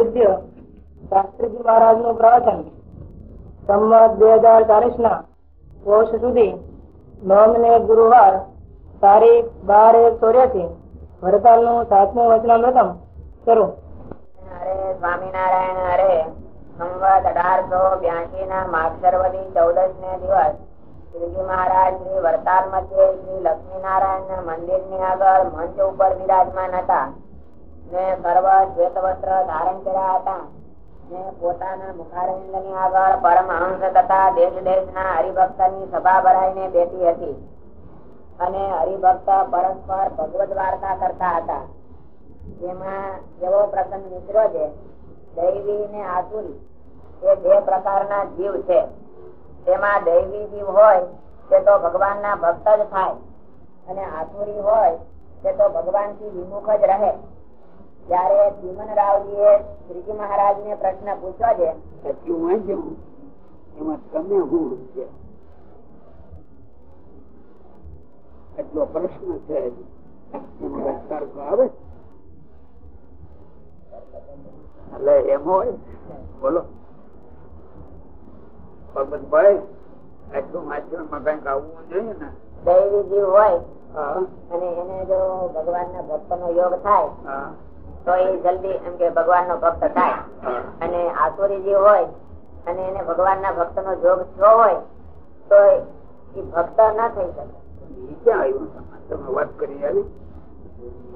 પૂજ્ય શાસ્ત્રીજી મહારાજનું પ્રવચન સંમત બે હજાર ચાલીસ ના વર્ષ સુધી નોંધ ને ગુરુવાર તારીખ બાર એક ચોર્યાસી વરતાલનું સાતમું વચનામૃતમ શરૂ હરે સ્વામિનારાયણ, હરે સંવત અઢારસો બ્યાસી ના માગસરવદી ચૌદશ ને દિવસ. શ્રીજી મહારાજ શ્રી વરતાલ મધ્યે શ્રી લક્ષ્મીનારાયણ ના મંદિરની આગળ મંચ ઉપર બિરાજમાન હતા. દૈવી ને આસુરી, એ બે પ્રકારના જીવ છે. તેમાં દૈવી જીવ હોય, તે તો ભગવાન ના ભક્ત જ થાય. અને આસુરી હોય, તે તો ભગવાનથી વિમુખ જ રહે. જયારે ચીમનરાવજી એ શ્રીજી મહારાજ ને પ્રશ્ન પૂછ્યો છે એમાં તમે હું છે? એટલો પ્રશ્ન છે. આવે? એટલે એમ હોય. બોલો. ભગવતભાઈ એટલું માં કંઈક આવવું જોઈએ ને? દૈવી જીવ હોય અને એને જો ભગવાન ના ભક્ત નો યોગ થાય તો એ જલ્દી એમ કે ભગવાન નો ભક્ત થાય. અને આસુરીજી હોય અને એને ભગવાન ના ભક્ત નો જોગ થયો હોય તો એ ભક્ત ના થઈ શકે. ક્યાં આવ્યું તમે વાત કરી આવી?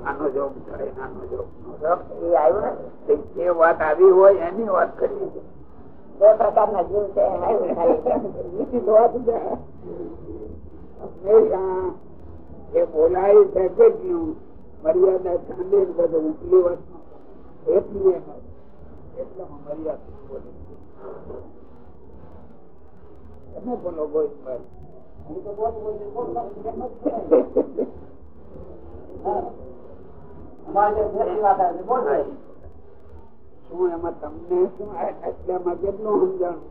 આનો જોગ થાય ને જોગ ન થાય. જોગ એ આવ્યું નથી. જે વાત આવી હોય એની વાત કરી બે પ્રકારના જીવ છે એ છે. બોલાય છે કેટલું મર્યાદા ચાંદે બધો ઉપલી વસ્તુ. એટલી એમ. એટલામાં મર્યાદા બોલે તમે બોલો ગોવિંદભાઈ શું એમાં તમને શું એટલામાં કેટલું સમજાણું?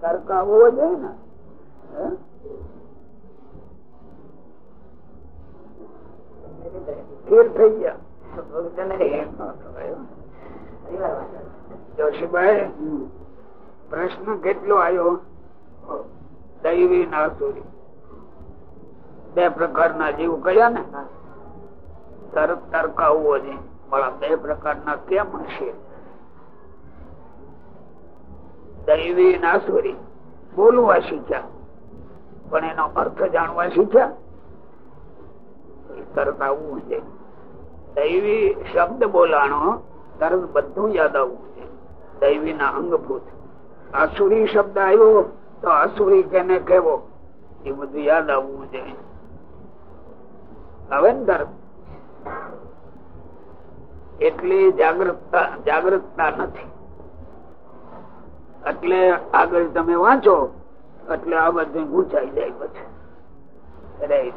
તર્ક આવવો જોઈએ ને. સ્થિર થઈ ગયા. પ્રશ્ન કેટલો આવ્યો દૈવી ના બે પ્રકારના જીવ કયા ને? તરત તર્ક આવવો જોઈએ પણ બે પ્રકારના કેમ હશે? દૈવી નાસુરી બોલવા શીખ્યા. પણ એનો અર્થ જાણવા શીખ્યા? તરત આવવું છે. દૈવી શબ્દ બોલાણો તરત બધું યાદ આવવું છે. દૈવી ના અંગભૂત આસુરી શબ્દ આવ્યો તો આસુરી કેને કેવો એ બધું યાદ આવવું છે. હવે એટલી જાગૃતતા જાગૃતતા નથી. એટલે આગળ તમે વાંચો, એટલે આ બધું ગુંચાઈ જાય પછી.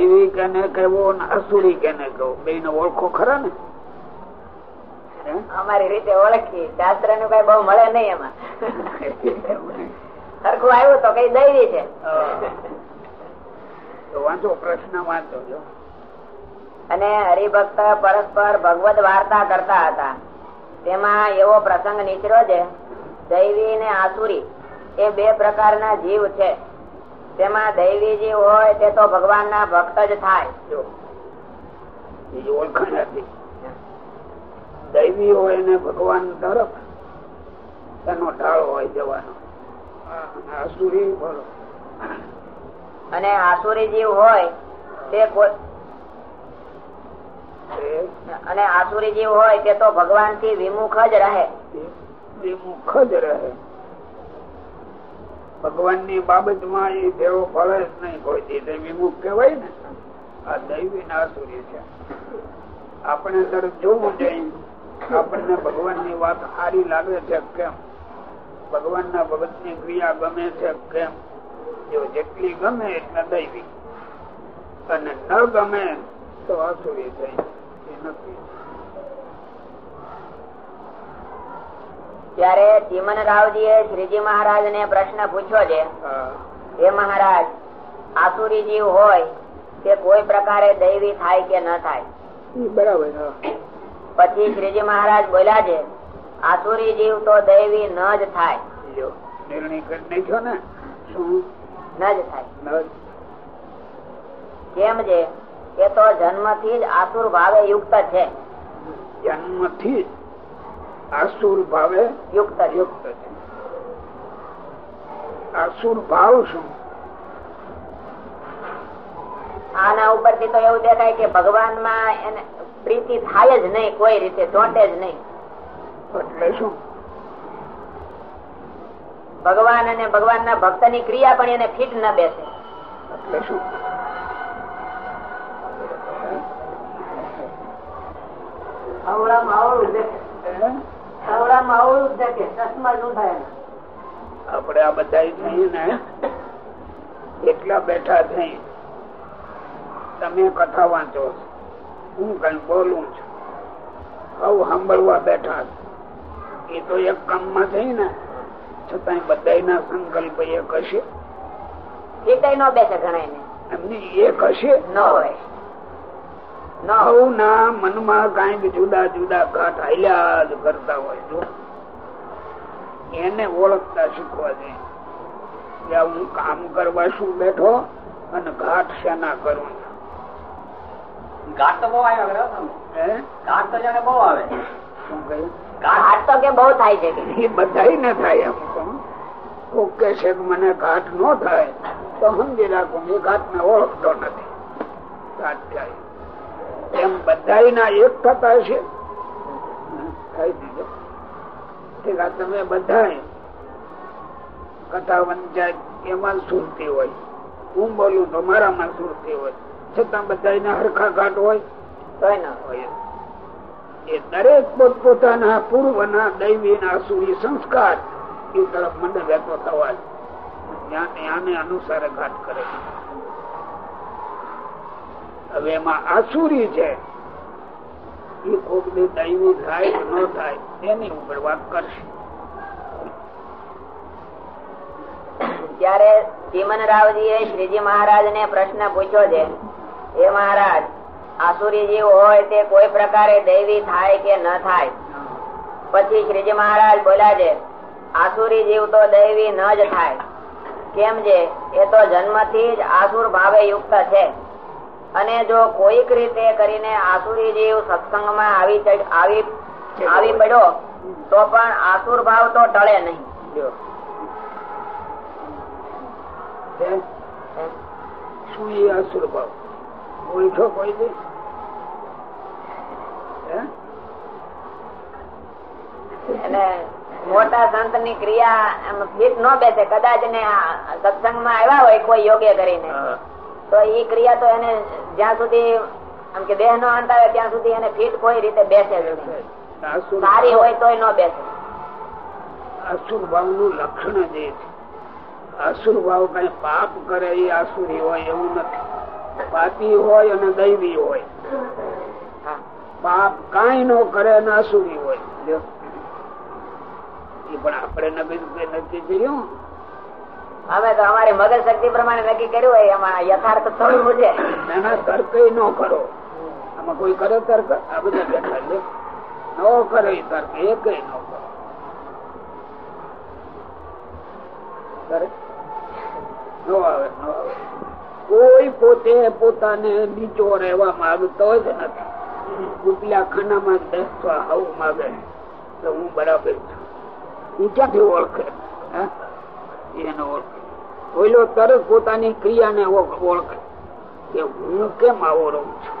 દૈવી કેને કહેવો ને અસુરી કેને કહો બે ને ઓળખો ખરા ને? અમારી રીતે ઓળખી શાસ્ત્રનું કઈ બહુ મળે નહીં એમાં. સરખું આવ્યું તો કઈ દૈવી છે. વાંચો પ્રશ્ન વાંચો જો. અને હરિભક્ત પરસ્પર ભગવત વાર્તા કરતા હતા. તેમાં એવો પ્રસંગ નીકળ્યો છે. દૈવી ને આસુરી. એ બે પ્રકારના જીવ છે. તેમાં દૈવી જીવ હોય તે તો ભગવાન ના ભક્ત જ થાય. બીજી ઓળખાણ હતી દૈવી હોય ને ભગવાન તરફ એનો ઢાળ હોય જવાનો. આસુરી બોલો. અને આસુરી જીવ હોય તે અને આસુરી જીવ હોય તે તો ભગવાનથી વિમુખ જ રહે. વિમુખ જ રહે. ભગવાનની બાબતમાં એ દેવો ફળે જ નહીં કોઈ તે વિમુખ કહેવાય ને, આ દૈવી ના છે. આપણે તરફ જોવું જોઈએ, આપણને ભગવાનની વાત સારી લાગે છે કેમ? ભગવાન ના ભગતની ક્રિયા ગમે છે કેમ? જો જેટલી ગમે એટલે દૈવી. અને ન ગમે તો આસુરી થઈ એ નક્કી ત્યારે ચીમનરાવજી એ શ્રીજી મહારાજ ને પ્રશ્ન પૂછ્યો છે હે. મહારાજ આસુરી જીવ હોય તે કોઈ પ્રકારે દૈવી થાય કે ન થાય? બરાબર પછી શ્રીજી મહારાજ બોલ્યા છે આસુરી જીવ તો દૈવી ન જ થાય. કેમ છે? એ તો જન્મથી જ આસુર ભાવે યુક્ત છે. જન્મથી જ? આસુર ભાવે યુક્ત યુક્ત છે. આસુર ભાવ શું? આના ઉપરથી તો એવું દેખાય કે ભગવાનમાં એને પ્રીતિ થાય જ નહીં કોઈ રીતે ચોંટે જ નહીં. એટલે શું? ભગવાન અને ભક્ત ભક્તની ક્રિયા પણ એને ફિટ ન બેસે. એટલે શું? આવડામાં આવડું દેખે આવડું આપણે આ બધા ને એટલા બેઠા થઈ. તમે કથા વાંચો હું કઈ બોલું છું. હવ સાંભળવા બેઠા એ તો એક કામમાં થઈ ને છતાંય બધાના સંકલ્પ એક હશે. ન ને એક હશે. ન ન હોય. સૌના મનમાં કંઈક જુદા જુદા ઘાટ હાલ્યા જ કરતા હોય જો. એને ઓળખતા શીખવા દે. કે હું કામ કરવા શું બેઠો અને ઘાટ શેના કરું ઘાટ તો બહુ આવ્યા બહુ આવે. શું કહ્યું? ઘાટ તો કે બહુ થાય છે એ બધા ને થાય એમ કોક કે છે મને ઘાટ ન થાય તો સમજી રાખો એ ઘાટ ને ઓળખતો નથી. ઘાટ થાય. એમ બધા ના એક થતા છે આ તમે બધા કથા વંચાય એમાં સુરતી હોય હું બોલું તો મારામાં સુરતી હોય, છતાં બધા હરખા ઘાટ હોય, તોય ન હોય. એ દરેક પોતપોતાના પૂર્વના દૈવી આસુરી સંસ્કાર એ તરફ મને વહેતો થવા આને અનુસારે ઘાટ કરે હવે એમાં આસુરી છે. એ કોક દી દૈવી થાય કે ન થાય એની ઉપર વાત કરશે. ત્યારે ચીમનરાવજી એ શ્રીજી મહારાજ ને પ્રશ્ન પૂછ્યો છે એ મહારાજ, આસુરી હોય તે કોઈ પ્રકારે દૈવી થાય કે ન થાય? પછી શ્રીજી મહારાજ બોલ્યા છે, આસુરી જીવ તો દૈવી ન જ થાય. કેમ છે? એ તો જન્મથી જ આસુર ભાવે યુક્ત છે. અને જો કોઈક રીતે કરીને આસુરી જીવ સત્સંગમાં આવી આવી આવી પડ્યો તો પણ આસુર ભાવ તો ટળે નહીં? શું એ આસુર ભાવ? ઓળખો કોઈ દી? અને મોટા સંતની ક્રિયા એમ ફિટ ન બેસે. કદાચ ને સત્સંગમાં આવ્યા હોય કોઈ યોગ્ય કરીને. તો એ ક્રિયા તો એને જ્યાં સુધી આમ કે દેહ નો અંત આવે ત્યાં સુધી એને ફિટ કોઈ રીતે બેસે સારી હોય તો ન બેસે. અસુર ભાવનું લક્ષણ જ એ છે. અસુર ભાવ કઈ પાપ કરે એ આસુરી હોય એવું નથી. પાપી હોય અને દૈવી હોય. હા. પાપ કઈ નો કરે અને આસુરી હોય. એ પણ આપણે નક્કી નક્કી કર્યું. અમે તો અમારી મગજ શક્તિ પ્રમાણે નક્કી કર્યું હોય, એમાં યથાર્થ થોડું છે એના તર્ક ન કરો. આમાં કોઈ કરે તર્ક? આ બધા બેઠા લે ન તર્ક ન કરો. આવે આવે. કોઈ પોતે પોતાને નીચો રહેવા માંગતો જ નથી. ઉપલા ખાનામાં બેસવા આવું માગે તો હું બરાબર છું. ઈ ક્યાંથી ઓળખે? એને ઓળખે. ઓઈલો તરત પોતાની ક્રિયાને ઓળ- ઓળખે કે હું કેમ આવો રહું છું?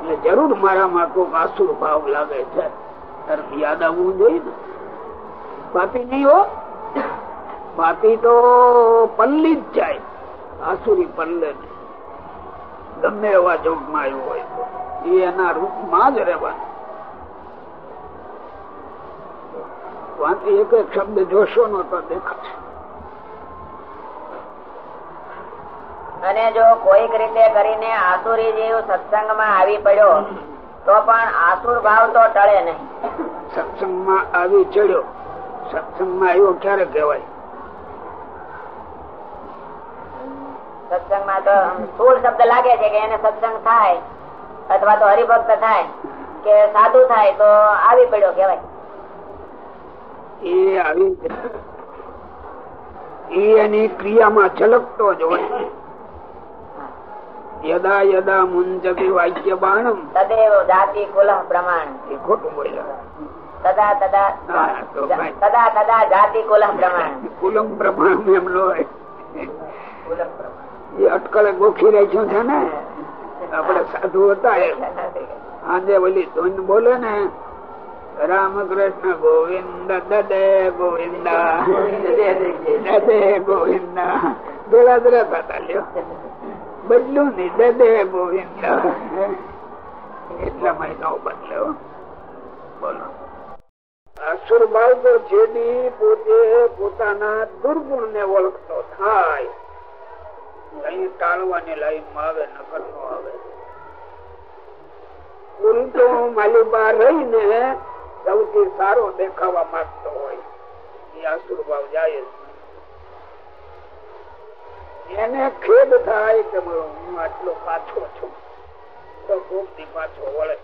એટલે જરૂર મારામાં કોઈક આસુર ભાવ લાગે છે. તરત યાદ આવવું જોઈએ ને? પાપી નહીં હો. પાપી તો પલ્લી જ જાય. આસુરી પલ્લે ગમે એવા જોગમાં આવ્યું હોય. એ એના રૂપમાં જ રહેવાનું. એક એક શબ્દ જોશો નો તો દેખાશે. અને જો કોઈક રીતે કરીને આસુરી જીવ સત્સંગમાં આવી પડ્યો તો પણ આસુર ભાવ તો ટળે નહીં. સત્સંગમાં આવી ચડ્યો. સત્સંગમાં આવ્યો ક્યારે કહેવાય? સત્સંગમાં તો સ્થુલ શબ્દ લાગે છે કે એને સત્સંગ થાય અથવા તો હરિભક્ત થાય કે સાધુ થાય તો આવી પડ્યો કેવાય એ આવી એ એની ક્રિયામાં છલકતો જ હોય. યદા યદા મુંજતિ વાક્ય બાણમ તદેવ જાતિ કુલહ પ્રમાણ એ ખોટું બોલ્યા તદા તદા હા, તો ભાઈ. તદા તદા જાતિ કુલહ પ્રમાણ કુલમ પ્રમાણ એમ લો એ અટકળે ગોખી રાખ્યું છે ને આપડે સાધુ હતા આજે ઓલી ધૂન બોલે ને રામકૃષ્ણ ગોવિંદ દદે ગોવિંદ દદે ગોવિંદ ભેળા જ રહેતા લ્યો બદલું નહીં દદે ગોવિંદ એટલા મહિનો બદલ્યો બોલો. અસુર બાળકો જેદી પોતે પોતાના દુર્ગુણ ને ઓળખતો થાય, અહીં ટાળવાની લાઈનમાં આવે નકલ નો આવે ઉલટો માલિબા રહીને સૌથી સારો દેખાવા માંગતો હોય. એ અસુર ભાવ જાય. એને ખેદ થાય કે હું આટલો પાછો છું. તો કોકથી પાછો વળે.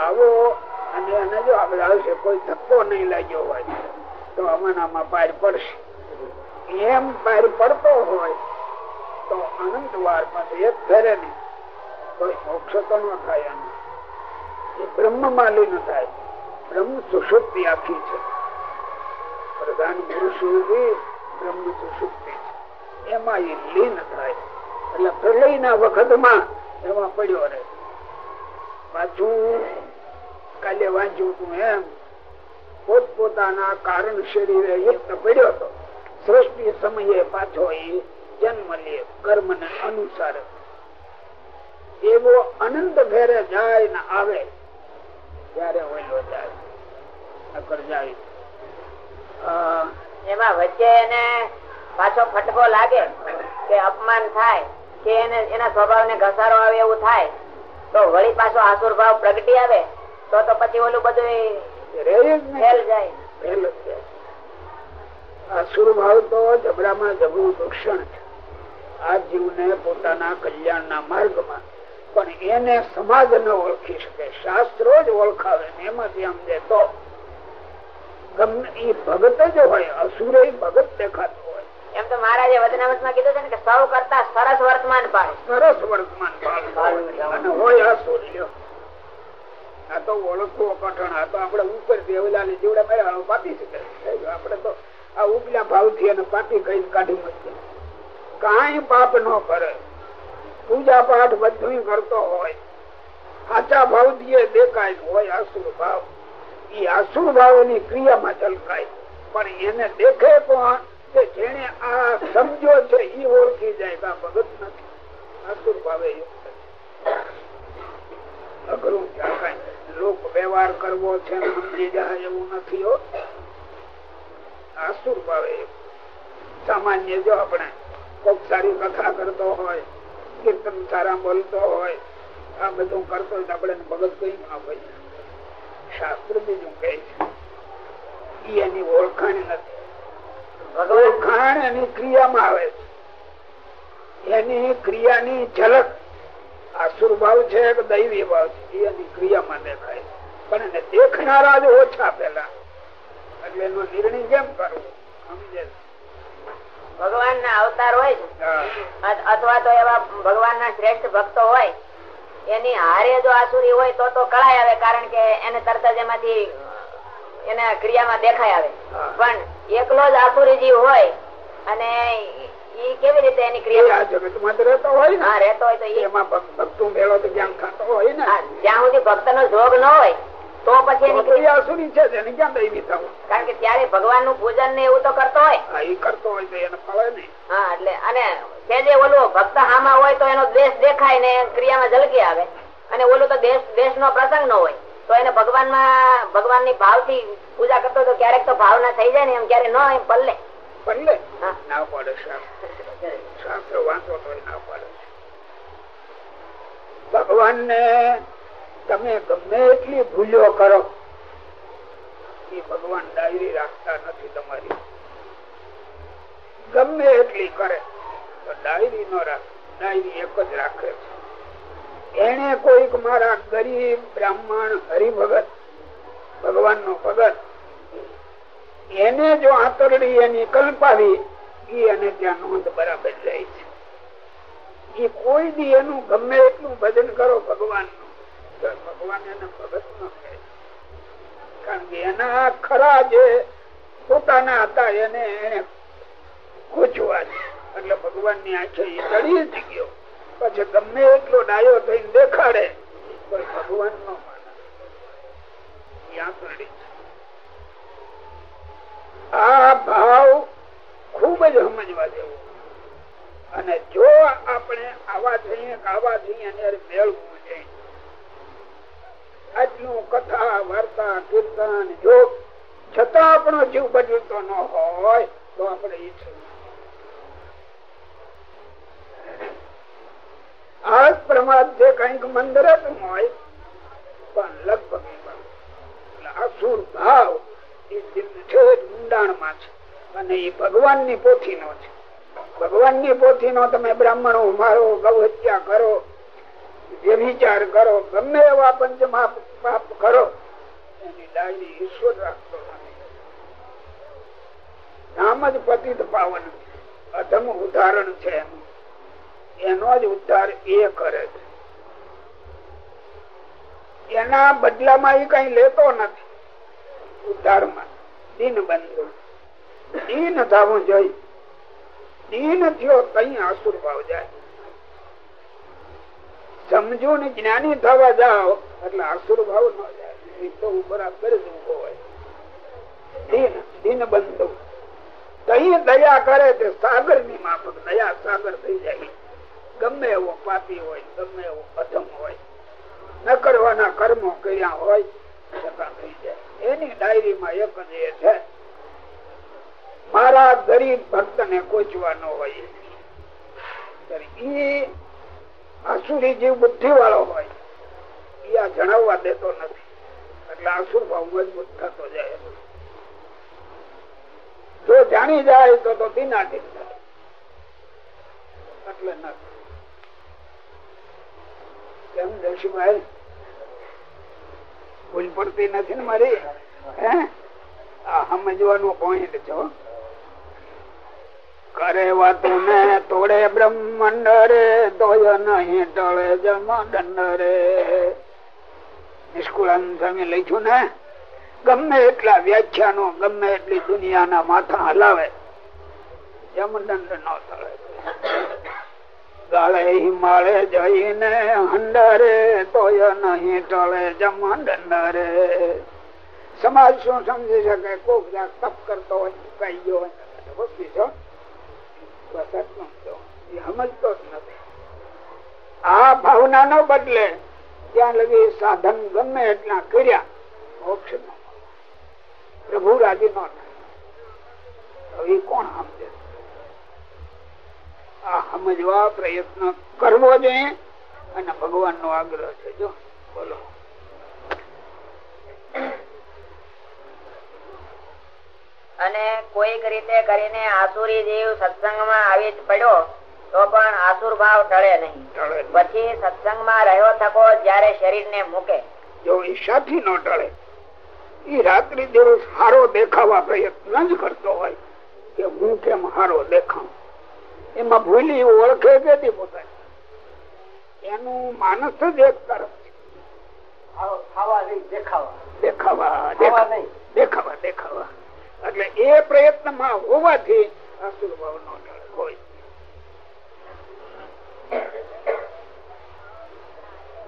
આવો અને એને જો આગળ આવશે, કોઈ ધક્કો નહીં લાગ્યો હોય, તો અમાનામાં પાર પડશે. એમ પાર પડતો હોય, તો અનંત વાર પાસે એક ફેરે નહીં, કોઈ મોક્ષ તો ન થાય એનું. એ બ્રહ્મ માલી ન થાય. બ્રહ્મ સુષુપ્તિ આખી છે. પ્રધાન પુરુષ બ્રહ્મ સુષુપ્તિ. એમાં એ લીન થાય. એટલે પ્રલયના વખતમાં એમાં પડ્યો રહે. કાલે વાંચ્યું તું એમ, પોતપોતાના કારણ શરીરે યુક્ત પડ્યો હતો સૃષ્ટિ સમયે પાછો એ જન્મ લે કર્મ ને અનુસાર. એવો અનંત ફેરે જાય ને આવે, ત્યારે ઓલો જાય. નકર જાય. એમાં વચ્ચે એને પાછો ફટકો લાગે કે અપમાન થાય કે એને એના સ્વભાવ ને ઘસારો આવે એવું થાય તો વળી પાછો આસુર ભાવ પ્રગટી આવે તો તો પછી ઓલું બધું. ફેલ જાય ફેલ જ જાય. અસુર ભાવ તો જબરામાં જબરું દૂષણ છે આ જીવને પોતાના કલ્યાણના માર્ગમાં પણ એને સમાજ ન ઓળખી શકે શાસ્ત્રો જ ઓળખાવે એમાંથી સમજે તો ગમે ઈ ભગત જ હોય અસુરે ભગત દેખાતો એમ તો મહારાજે વચનામતમાં કીધું છે ને કે સૌ કરતા સરસ વર્તમાન પાડે. સરસ વર્તમાન પાડે. હોય અસુર લ્યો આ તો ઓળખવો કઠણ આ તો આપડે ઉપર દેવલા ને જીવડા મેળા પાપી શકે આપડે તો આ ઉપલા ભાવથી અને પાપી કઈ કાઢી મૂકીએ. કઈ પાપ ન કરે. પૂજા પાઠ બધું કરતો હોય. સાચા ભાવથી દેખાય હોય આસુર ભાવ. એ આસુર ભાવની ક્રિયામાં ચલકાય. પણ એને દેખે કોણ? કે જેને આ સમજો છે એ ઓળખી જાય કે આ ભગત નથી. અસુર ભાવે અઘરું લોક વ્યવહાર કરવો છે, સમજી જાય એવું નથી, હો. અસુર ભાવે સામાન્ય જો આપણે કોક સારી કથા કરતો હોય, કીર્તન સારા બોલતો હોય, આ બધું કરતો હોય આપણે ભગત કઈ ના હોય શાસ્ત્ર બીજું કહે છે? એની ઓળખાણ નથી. ભગવાન એની ક્રિયામાં આવે છે. એની ક્રિયાની ઝલક આસુર ભાવ છે કે દૈવી ભાવ છે એની ક્રિયામાં દેખાય પણ એને દેખનારા જ ઓછા પેલા એટલે એનો નિર્ણય કેમ કરવો? સમજે ભગવાન ના અવતાર હોય અથવા તો એવા ભગવાન ના શ્રેષ્ઠ ભક્તો હોય. એની હારે જો આસુરી હોય તો તો કળાય આવે કારણ કે એને તરત જ એમાંથી એના ક્રિયામાં દેખાય આવે. પણ એકલો જ આસુરી જીવ હોય અને ઈ કેવી રીતે એની ક્રિયા રહેતો હોય હા ને રહેતો હોય તો એમાં ભક્તો મેળો તો જ્ઞાન ખાતો હોય ને. હા, જ્યાં સુધી ભક્ત નો જોગ ન હોય તો પછી એની ક્રિયા. આસુરી છે એને ક્યાં દૈવી થવું કારણ કે ત્યારે ભગવાનનું પૂજન ને એવું તો કરતો હોય. હા એ કરતો હોય તો એને ફળે નહીં હા એટલે અને તે જે ઓલું ભક્ત હામાં હોય તો એનો દ્વેષ દેખાય ને ક્રિયામાં ઝલકી આવે. અને ઓલું તો દેશ દેશ નો પ્રસંગ ન હોય. તો એને ભગવાનમાં ભગવાનની ભાવથી પૂજા કરતો તો ક્યારેક તો ભાવના થઈ જાય ને એમ ક્યારે ન એમ પલ્લે. પલ્લે? ના પડે શાસ્ત્ર શાસ્ત્ર વાંચો તો ના પડે. ભગવાન ને તમે ગમે એટલી ભૂલો કરો એ ભગવાન ડાયરી રાખતા નથી તમારી. ગમે એટલી કરે તો ડાયરી નો રાખે. ડાયરી એક જ રાખે છે. એને કોઈક મારા ગરીબ બ્રાહ્મણ હરિભગત ભગવાન નો ભગત. એને જો આંતરડી એની કલ્પાવી એ અને ત્યાં નોંધ બરાબર જાય છે. એ કોઈ દી એનું ગમે એટલું ભજન કરો ભગવાનનું ભગવાન એને ભગત ન કહે. કારણ કે એના ખરા જે પોતાના હતા એને એને ખોચવા એટલે ભગવાનની આંખે ચડી જ ગયો. પછી ગમે એટલો ડાયો થઈને દેખાડે પણ ભગવાન નો આ ભાવ ખૂબ જ સમજવા જેવો. અને જો આપણે આવા જઈએ આવા જઈએ મેળવું આટલું કથા, વાર્તા, કીર્તન, જોગ, છતાં આપણો જીવ બદલતો ન હોય તો આપણે ઈચ્છું આ પ્રમાદ કંઈક મંદર હોય પણ લગભગ અસુર ભાવ એ છે ઊંડાણમાં છે. અને એ ભગવાનની પોથી નો છે. ભગવાનની પોથી નો તમે બ્રાહ્મણો મારો ગૌ હત્યા કરો વિચાર કરો, ગમે એવા પંચ પાપ કરો, એની ડાયરી ઈશ્વર રાખતો નામ જ પતિત પાવન અધમ ઉદાહરણ છે એનું. એનો જ ઉદ્ધાર એ કરે છે. એના બદલામાં એ કઈ લેતો નથી. ઉદ્ધારમાં દિન બંધુ દિન થવું જોઈએ દિન થયો કઈ આસુર ભાવ જાય. સમજો ને જ્ઞાની થવા જાઓ એટલે આસુર ભાવ ન જાય. એ તો બરાબર જ ઊભો હોય. દીન દિન બંધુ કઈ દયા કરે તે સાગરની માફક, દયા સાગર થઈ જાય. ગમે એવો પાપી હોય, ગમે એવો અધમ હોય ન કરવાના કર્મો કર્યા હોય છતાં થઈ જાય. એની ડાયરીમાં એક જ એ છે, મારા ગરીબ ભક્ત ને કોચવાનો હોય આસુરી જીવ બુદ્ધિ વાળો હોય એ આ જણાવવા દેતો નથી. એટલે આસુર ભાવ મજબૂત થતો જાય. જો જાણી જાય તો તો દિનાદિન થાય. એટલે નથી કેમ? જશુભાઈ ભૂલ પડતી નથી ને મારી? સમજવાનો પોઈન્ટ છો કરે વાતું ને તોડે બ્રહ્માંડ રે તોય નહીં ટળે જમાદંડ રે લખ્યું ને, ગમે એટલા વ્યાખ્યાનો, ગમે એટલી દુનિયાના માથા હલાવે જમદંડ ન ટળે ગાળે હિમાળે જઈને હંડરે તોય નહીં ટળે જમદંડ રે સમાજ શું સમજી શકે? કોક તપ કરતો હોય કઈ ગયો હોય સમજતો જ નથી. આ ભાવના બદલે ત્યાં લગી સાધન ગમે એટલા કર્યા, મોક્ષ પ્રભુ રાજી નો થાય. એ કોણ સમજે? આ સમજવા પ્રયત્ન કરવો જોઈએ અને ભગવાન નો આગ્રહ છે. જો બોલો. અને કોઈક રીતે કરીને આસુરી જીવ સત્સંગમાં આવી પડ્યો તો પણ આસુર ભાવ ટળે નહીં. પછી સત્સંગમાં રહ્યો થકો જયારે શરીર ને મૂકે. જો ઈચ્છાથી ન ટળે એ રાત્રિ દિવસ હારો દેખાવા પ્રયત્ન જ કરતો હોય કે હું કેમ હારો દેખાઉં? એમાં ભૂલી ઓળખે કે પોતાને? એનું માનસ જ એક તરફ દેખાવા. દેખાવા દેખાવા એટલે એ પ્રયત્નમાં હોવાથી અસુર ભાવ નો હોય.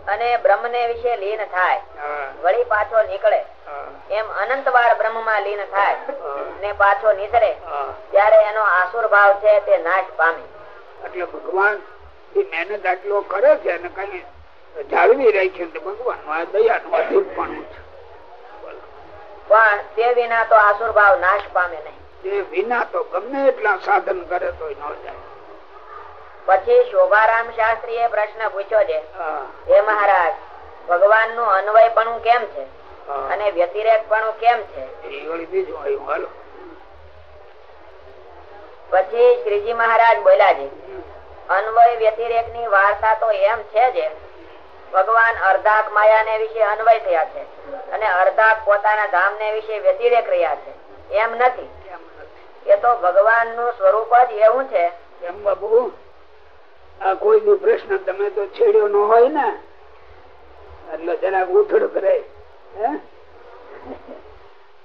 અને બ્રહ્મ ને વિશે લીન થાય. વળી પાછો નીકળે. એમ અનંત વાર બ્રહ્મમાં લીન થાય ને પાછો નીકળે. ત્યારે એનો આસુર ભાવ છે તે નાશ પામે. એટલે ભગવાન એ મહેનત આટલો કરે છે અને કઈ જાળવી રહી છે ભગવાનનું આ દયાનું અધીનપણું છે. પણ તે વિના તો આસુર ભાવ નાશ પામે નહીં. તે વિના તો ગમે એટલા સાધન કરે તો ન જાય. પછી શોભારામ શાસ્ત્રી એ પ્રશ્ન પૂછ્યો છે હે. મહારાજ ભગવાનનું અન્વય પણ કેમ છે? અને વ્યતિરેક પણ કેમ છે? પછી શ્રીજી મહારાજ બોલ્યા છે અન્વય વ્યતિરેકની વાર્તા તો એમ છે જ ભગવાન અર્ધાક માયા ને વિશે અન્વય થયા છે અને અર્ધાક પોતાના ધામ ને વિશે વ્યતિરેક રહ્યા છે. એમ નથી. એમ નથી. એ તો ભગવાનનું સ્વરૂપ જ એવું છે. એમ બાબુ. આ કોઈ બી પ્રશ્ન તમે તો છેડ્યો ન હોય ને. એટલે જરાક ઉથડ કરે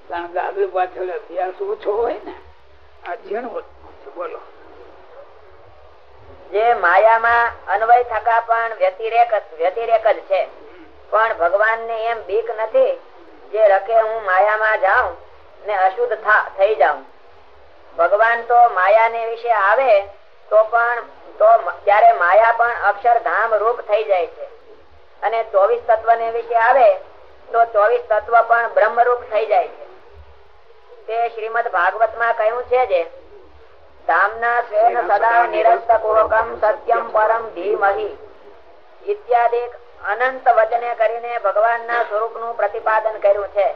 કારણ કે આગળ પાછળ અભ્યાસ ઓછો હોય ને, આ ઝીણવો બોલો. જે માયામાં અન્વય થકા પણ વ્યતિરેક વ્યતિરેક જ છે. પણ ભગવાન ને એમ બીક નથી જે રખે હું માયામાં જાઉં ને અશુદ્ધ થઈ જાઉં. ભગવાન તો માયા ને વિશે આવે તો પણ તો ત્યારે માયા પણ અક્ષરધામ રૂપ થઈ જાય છે. અને ચોવીસ તત્વ ને વિશે આવે તો ચોવીસ તત્વ પણ બ્રહ્મ રૂપ થઈ જાય છે. તે શ્રીમદ ભાગવતમાં કહ્યું છે જે ધામના સ્વેન સદા નિરસ્તપૂર્વકમ સત્યમ પરમ ધીમહી. ઇત્યાદિ અનંત વચને કરીને ભગવાનના સ્વરૂપનું પ્રતિપાદન કર્યું છે.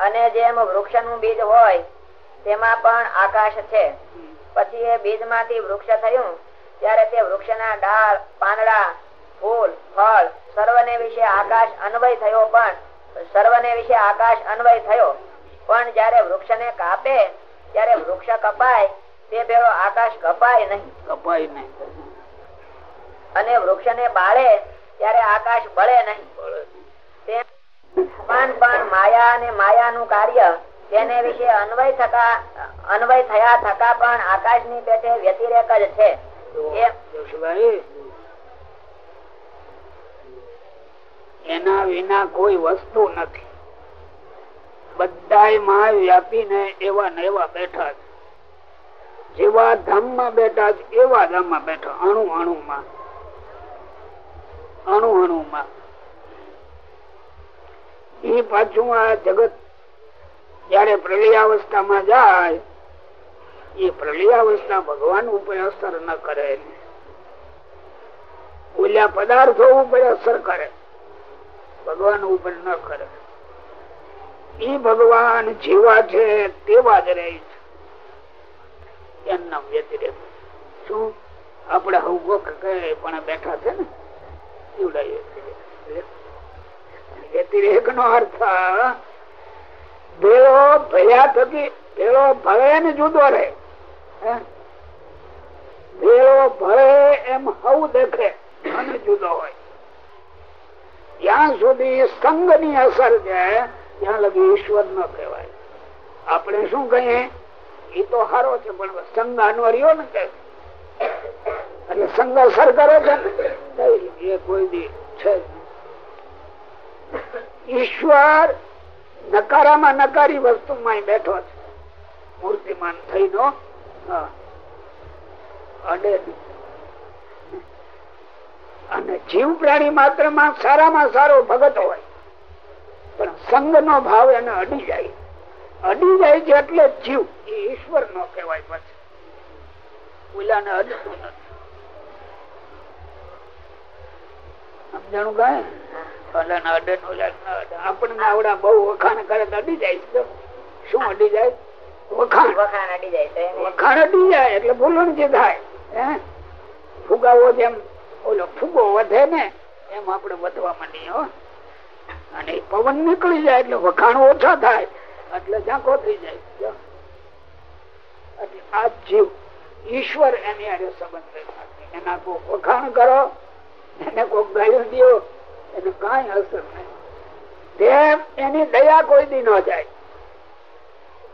અને જેમ વૃક્ષનું બીજ હોય તેમાં પણ આકાશ છે. પછી એ બીજમાંથી વૃક્ષ થયું. ત્યારે તે વૃક્ષના ડાળ પાંદડા ફૂલ ફળ સર્વને વિશે આકાશ અન્વય થયો પણ સર્વને વિશે આકાશ અન્વય થયો. પણ જયારે વૃક્ષને કાપે ત્યારે વૃક્ષ કપાય તે ભેળો આકાશ કપાય નહીં. કપાય નહીં. અને વૃક્ષને બાળે ત્યારે આકાશ બળે નહીં. પણ માયા અને માયાનું કાર્ય તેને વિશે અન્વય થયા થતા પણ આકાશની પેટે વ્યતિરેક જ છે. એના વિના કોઈ વસ્તુ નથી. બધા માં વ્યાપીને એવા ને એવા બેઠા જેવા ધામમાં બેઠા છે, એવા ધામમાં બેઠા અણુ અણુમાં. અણુ અણુ માં એ પાછું આ જગત જયારે પ્રલયાવસ્થામાં જાય, એ પ્રલયાવસ્થા ભગવાન ઉપર અસર ન કરે. ઓલા પદાર્થો ઉપર અસર કરે. ભગવાન ઉપર ન કરે. એ ભગવાન જેવા છે તેવા જ રહે છે. એમના વ્યતિરેક. શું? આપણે હું ગોખ કહે પણ બેઠા છે ને? એવડા. વ્યતિરેક. નો અર્થ ભેળો ભયા થકી ભેળો ભળે ને જુદો રહે. હે? ભેળો એમ હવ દેખે અને જુદો હોય. જ્યાં સુધી સંગની અસર છે, ત્યાં લગી ઈશ્વર ન કહેવાય. આપણે શું કહીએ? એ તો સારો છે, પણ સંગ અનવર્યો ને કે એટલે સંગ અસર કરે છે ને એ કોઈ દી છે ઈશ્વર નકારામાં નકારી વસ્તુમાં બેઠો છે. મૂર્તિમાન થઈનો, હા. અને જીવ પ્રાણી માત્રમાં સારામાં સારો ભગત હોય. પણ સંગ નો ભાવ એને અડી જાય. અડી જાય છે એટલે જીવ. એ ઈશ્વર નો કહેવાય પછી ઓલાને અડતું નથી. સમજાણું ગાય? ઓલાને અડે ને ઓલાને ન અડે. આપણને આવડા બહુ વખાણ કરે તો અડી જાય શું અડી જાય? વખાણ. વખાણ અડી જાય વખાણ અડી જાય એટલે ભૂલણ જે થાય હે? ફુગાવો જેમ ઓલો ફુગો વધે ને એમ આપણે વધવા માંડીએ હો. અને પવન નીકળી જાય એટલે વખાણ ઓછા થાય એટલે ઝાંખો થઈ જાય. એટલે આ જીવ ઈશ્વર એની હારે સંબંધ એના કોઈ વખાણ કરો એને કોક ગાયું દો એને કઈ અસર નહીં તેમ એની દયા કોઈ દી ન જાય.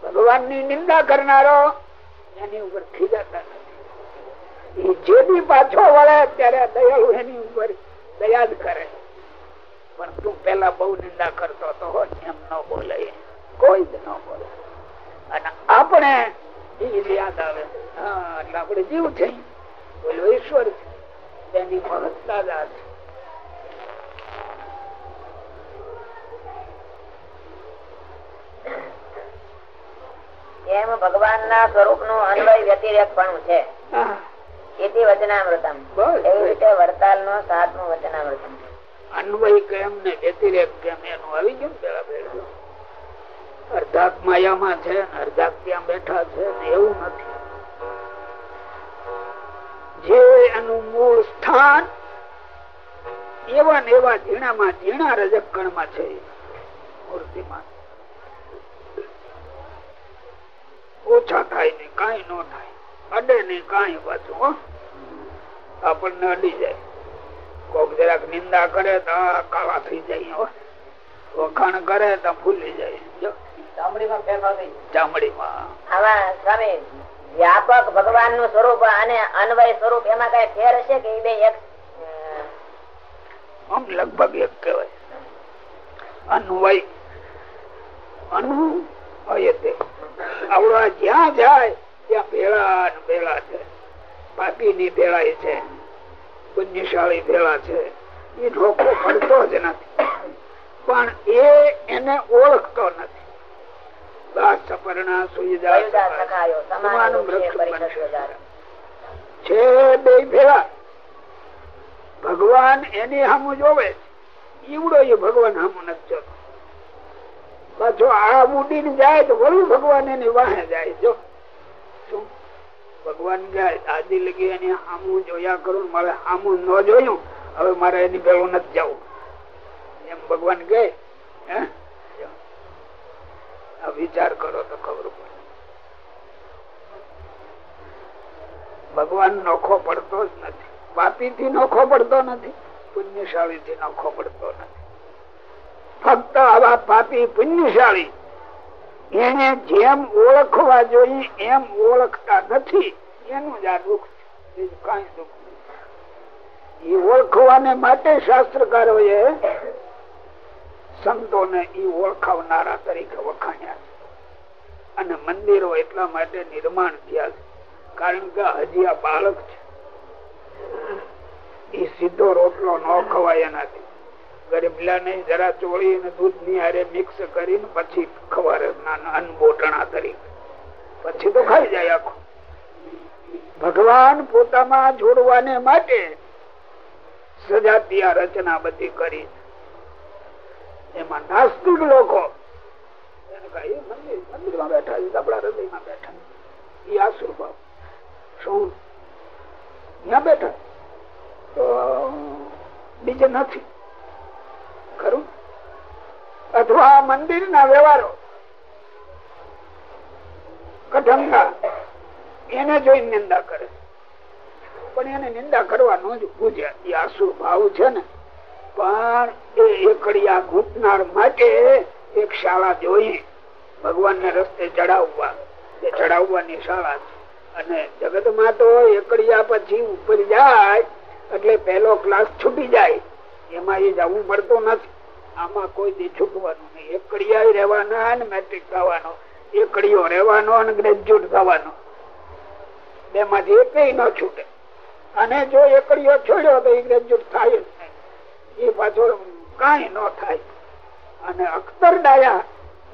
ભગવાનની નિંદા કરનારો એની ઉપર ખીજાતા નથી. જે બી પાછો વળે ત્યારે દયાળુ એની ઉપર દયા જ કરે. પણ તું પેલા બહુ નિંદા કરતો તો હો એમ ન બોલે. કોઈ જ ન બોલે. અને આપણે એ યાદ આવે. હા, એટલે આપણે જીવ થઈ બોલો, ઈશ્વર છે મહત્તા જ છે એમ ભગવાન ના સ્વરૂપનું અન્વય વ્યતિરેક પણ છે એથી વચનામૃતમ. એવી રીતે વરતાલ નો સાતમું વચનામૃતમ. અન્વય કેમ ને વ્યતિરેક કેમ એનું આવી ગયું પેલા પેલા અર્ધાક માયામાં છે અર્ધાક ત્યાં બેઠા છે એવું નથી. જે એનું મૂળ સ્થાન એવા ને એવા ઝીણામાં ઝીણા રજક કણમાં છે મૂર્તિમાં. ઓછા થાય ને કઈ ન થાય. અડે ને કઈ પાછું. આપણને અડી જાય. કોક જરાક નિંદા કરે તો કાળા થઈ જાય વખાણ કરે તો ભૂલી જાય. ચામડીમાં ચામડીમાં. આમાં સ્વામી વ્યાપક ભગવાનનું સ્વરૂપ અને અન્વય સ્વરૂપ એમાં કઈ ફેર હશે કે બે એક? લગભગ એક કહેવાય. અન્વય અનુ અયતે જ્યાં જાય, ત્યાં ભેળા ભેળા છે. પાપી ની ભેળાય છે. પુણ્યશાળી ભેળા છે. એ ઢોકો પડતો જ નથી. પણ એ એને ઓળખતો નથી. ભગવાન એની સામું જોવે ઈવડો એ ભગવાન સામું નથી જોતો પાછો આ ઉડીને જાય તો વળું ભગવાન એની વાહે જાય જો શું ભગવાન જાય આદિ લગી એની આમું જોયા કરું મારે આમું ન જોયું હવે મારે એની ભેળું નથી જવું એમ ભગવાન ગયે હે? વિચાર કરો તો ખબર પડે. ભગવાન નોખો પડતો જ નથી. પાપી થી નોખો પડતો નથી પુણ્યશાળી થી નોખો પડતો નથી. ફક્ત આવા પાપી પુણ્યશાળી, એને જેમ ઓળખવા જોઈએ એમ ઓળખતા નથી. એનું જ આ દુઃખ છે. કઈ દુઃખ એ ઓળખવાને માટે શાસ્ત્રકારોએ સંતોને ઈ ઓળખાવનારા તરીકે વખાણ્યા છે. અને મંદિરો એટલા માટે નિર્માણ થયા છે, કારણ કે હજી આ બાળક છે. એ સીધો રોટલો ન ખવાય એનાથી. ગરીબલા ને જરા ચોળી અને દૂધની હારે મિક્સ કરીને પછી ખવારે અનબોટણા તરીકે. પછી તો ખાઈ જાય આખું. ભગવાન પોતામાં જોડવાને માટે સજાતીય રચના બધી કરી છે. એમાં નાસ્તિક લોકો. એને કહે, "એ મંદિર મંદિરમાં બેઠા આપણા હૃદયમાં બેઠા એ આસુર ભાવ શું? ત્યાં બેઠા. તો બીજે નથી. ખરું? અથવા મંદિર ના વ્યવહારો. કઠંગા એને જોઈ નિંદા કરે. પણ એને નિંદા કરવાનો જ પૂજ્યા. એ આસુર ભાવ છે ને. પણ એ એકડિયા ઘૂંટનાર માટે એક શાળા જોઈએ ભગવાન ને રસ્તે ચડાવવા. એ ચડાવવાની શાળા અને જગતમાં તો એકડિયા પછી ઉપર જાય, એટલે પેલો ક્લાસ છૂટી જાય. એમાં એ જવું પડતું નથી. આમાં કોઈ દી છૂટવાનું નહીં. એકડિયા રહેવાના અને મેટ્રિક થવાનો. એકડીઓ રહેવાનો અને ગ્રેજ્યુએટ થવાનો. બે માંથી એક ન છૂટે. અને જો એકડીઓ છોડ્યો તો એ ગ્રેજ્યુએટ થાય જ. એ પાછો કઈ ન થાય. અને અખ્તર ડાયા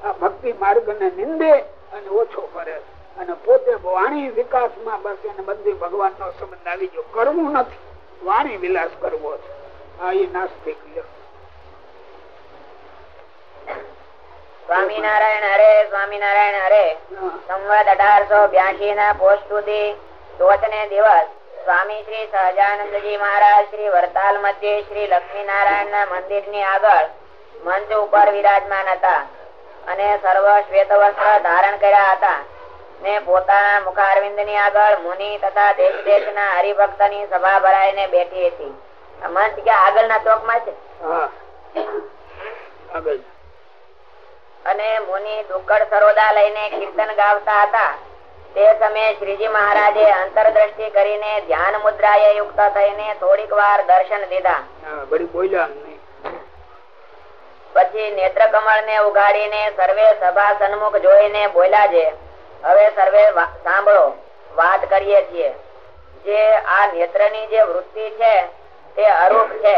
આ ભક્તિ માર્ગ ને નિંદે અને ઓછો કરે. અને પોતે વાણી વિકાસમાં બસ એને બધી ભગવાન નો સંબંધ આવી ગયો. કરવું નથી. વાણી વિલાસ કરવો છે. આ એ નાસ્તિક સ્વામિનારાયણ હરે સ્વામિનારાયણ હરે. સંવાદ સંવત અઢારસો બ્યાસી ના પોસ્ટ સુધી દિવસ. સ્વામી શ્રી સહજાનંદજી મહારાજ શ્રી વરતાલ મધ્ય શ્રી લક્ષ્મીનારાયણ ના મંદિરની આગળ મંચ ઉપર વિરાજમાન હતા અને સર્વ શ્વેત વસ્ત્ર ધારણ કર્યા હતા. ને પોતાના મુખારવિંદની આગળ મુનિ તથા દેશ દેશ ના હરિભક્તની સભા ભરાઈને બેઠી હતી. મંચ ક્યાં આગળના ચોકમાં છે અને મુનિ દુક્કડ સરોદા લઈને કીર્તન ગાવતા હતા. તે સમયે શ્રીજી મહારાજે અંતરદ્રષ્ટિ કરીને ધ્યાન મુદ્રાએ યુક્ત થઈને થોડીક વાર દર્શન દીધા. પછી નેત્ર કમળ ને ઉઘાડીને સર્વે સભા સન્મુખ જોઈને બોલ્યા છે હવે સર્વે સાંભળો વાત કરીએ છીએ. જે આ નેત્રની જે વૃત્તિ છે તે અરૂપ છે.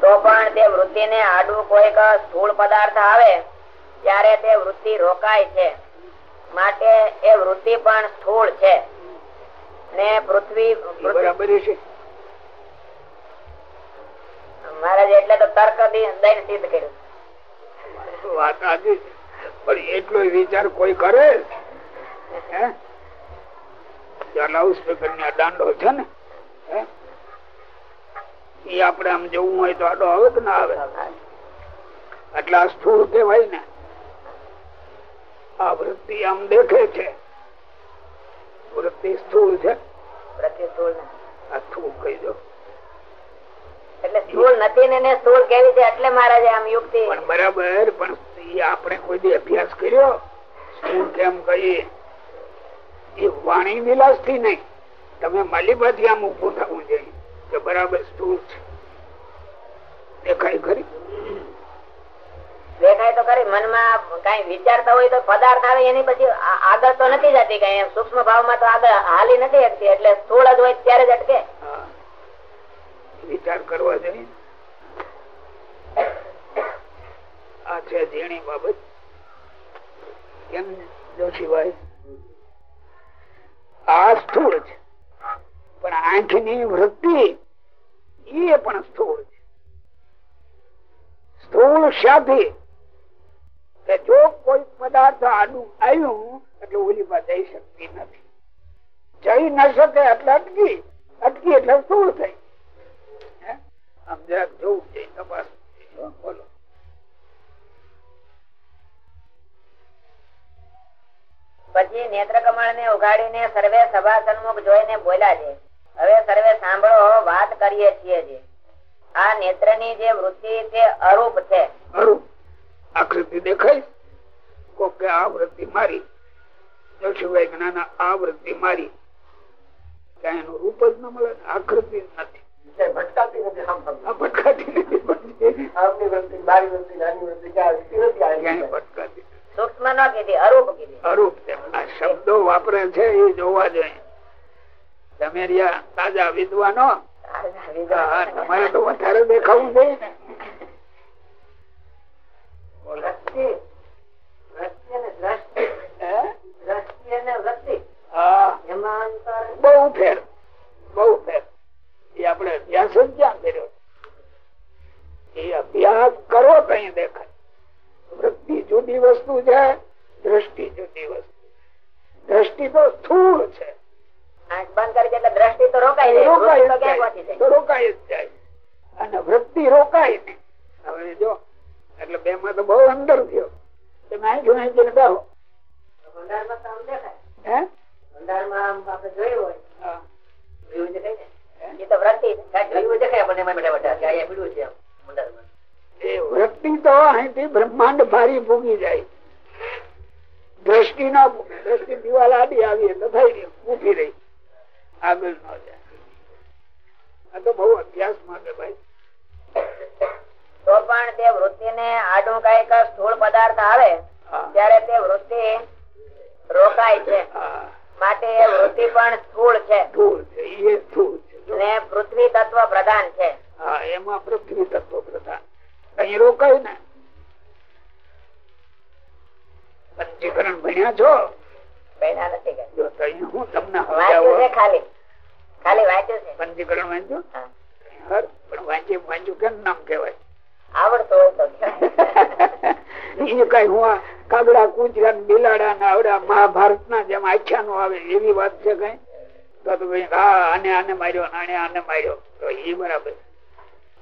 તો પણ તે વૃત્તિ ને આડું કોઈક સ્થૂળ પદાર્થ આવે ત્યારે તે વૃત્તિ રોકાય છે. માટે એ વૃત્તિ પણ સ્થૂળ છે. ને પૃથ્વી બરાબર છે. મહારાજ એટલે તો તર્ક દઈને સિદ્ધ કર્યું. વાત આવી પણ એટલો વિચાર કોઈ કરે? લાઉડ સ્પીકરની દાંડો છે ને? હે? આપડે આમ જવું હોય તો આડો આવે કે ના આવે? એટલે આ સ્થૂળ કેવાય ને. આ વૃત્તિ આમ દેખે છે. વૃત્તિ સ્થૂળ છે. આ સ્થૂળ કહી દો. એટલે સ્થૂળ નથી ને એને કેવી છે એટલે મહારાજે આમ યુક્તિ. પણ બરાબર પણ આપણે કોઈ દી અભ્યાસ કર્યો? સ્થૂળ કેમ કહીએ એ વાણી વિલાસથી નહીં. તમે માલિબાથી આમ ઉભું થવું જોઈએ કે બરાબર સ્થૂળ છે. દેખાય ખરી? દેખાય તો ખરી, મનમાં કઈ વિચારતા હોય તો પદાર્થ આવે, એની પછી આગળ તો નથી જતી કઈ સૂક્ષ્મ ભાવમાં તો આગળ હાલી નથી શકતી, એટલે સ્થૂળ જ હોય ત્યારે જ અટકે. વિચાર કરવો જોઈએ કેમ જોશીભાઈ? આ સ્થૂળ છે. પણ આંખની વૃત્તિ એ પણ સ્થૂળ છે. સ્થૂળ શાથી કે જો કોઈ પદાર્થ આડું આવ્યું એટલે ઓલીમાં જઈ શકતી નથી. જઈ ન શકે એટલે અટકી. અટકી એટલે સ્થૂળ થઈ. આમ જરાક જોવું જોઈએ તપાસ બોલો. પછી નેત્ર કમળ ને ઉગાડીને સર્વે સભા સન્મુખ જોઈને બોલ્યા છે હવે સર્વે સાંભળો વાત કરીએ છીએ આ નેત્રની જે વૃત્તિ છે અરૂપ છે. ખરું આકૃતિ દેખાય? કોક કે આ વૃત્તિ મારી? જોશીભાઈ કે ના ના આ વૃત્તિ મારી ક્યાં એનું રૂપ જ ન મળે આકૃતિ નથી. ભટકાતી નથી નાની શબ્દો વાપરે છે એ જોવા જોઈએ. તમે તાજા વિદ્વાનો? તમારે તો વધારે દેખાવું જોઈએ ને બોલો. વૃત્તિ વૃત્તિ અને દ્રષ્ટિ હે? દ્રષ્ટિ અને વૃત્તિ હા એમાં અંતર બહુ ફેર. બહુ ફેર. એ આપણે અભ્યાસ જ ક્યાં કર્યો? એ અભ્યાસ કરો કઈ દેખાય. વૃત્તિ જુદી વસ્તુ છે દ્રષ્ટિ જુદી વસ્તુ. દ્રષ્ટિ તો સ્થૂળ છે. દ્રષ્ટિ તો રોકાય જ જાય. અને વૃત્તિ રોકાય હવે જો એટલે બે માં તો બહુ અંદર થયો. તમે અહીં જોઈ જઈને બેહો વૃત્તિ તો અહીંથી બ્રહ્માંડ ભારી ભૂગી જાય. દ્રષ્ટિ ના. દ્રષ્ટિ દિવાલ આડી આવી તો થઈ ગયું ઊભી રહી. આગળ ન જાય. આ તો બહુ અભ્યાસ માટે ભાઈ. તો પણ તે વૃત્તિ ને આડું કંઈક સ્થૂળ પદાર્થ આવે ત્યારે તે વૃત્તિ રોકાય છે. માટે એ વૃત્તિ પણ સ્થૂળ છે. ને પૃથ્વી તત્વ પ્રધાન છે. એમાં પૃથ્વી તત્વ પ્રધાન. અહીં રોકાય ને. પંચીકરણ ભણ્યા છો? પહેલા નથી કઈ. હું તમને ખાલી. ખાલી વાંચ્યું છે? પંચીકરણ વાંચ્યું? પણ વાંચી વાંચ્યું કેમ નામ કહેવાય? આવડતું હોય. કઈ હું કાગડા, કૂતરા, બિલાડા ને આવડા મહાભારત ના જેમ આખ્યાનો આવે એવી વાત છે કઈ? આને આને માર્યો, આને આને માર્યો. તો એ બરાબર.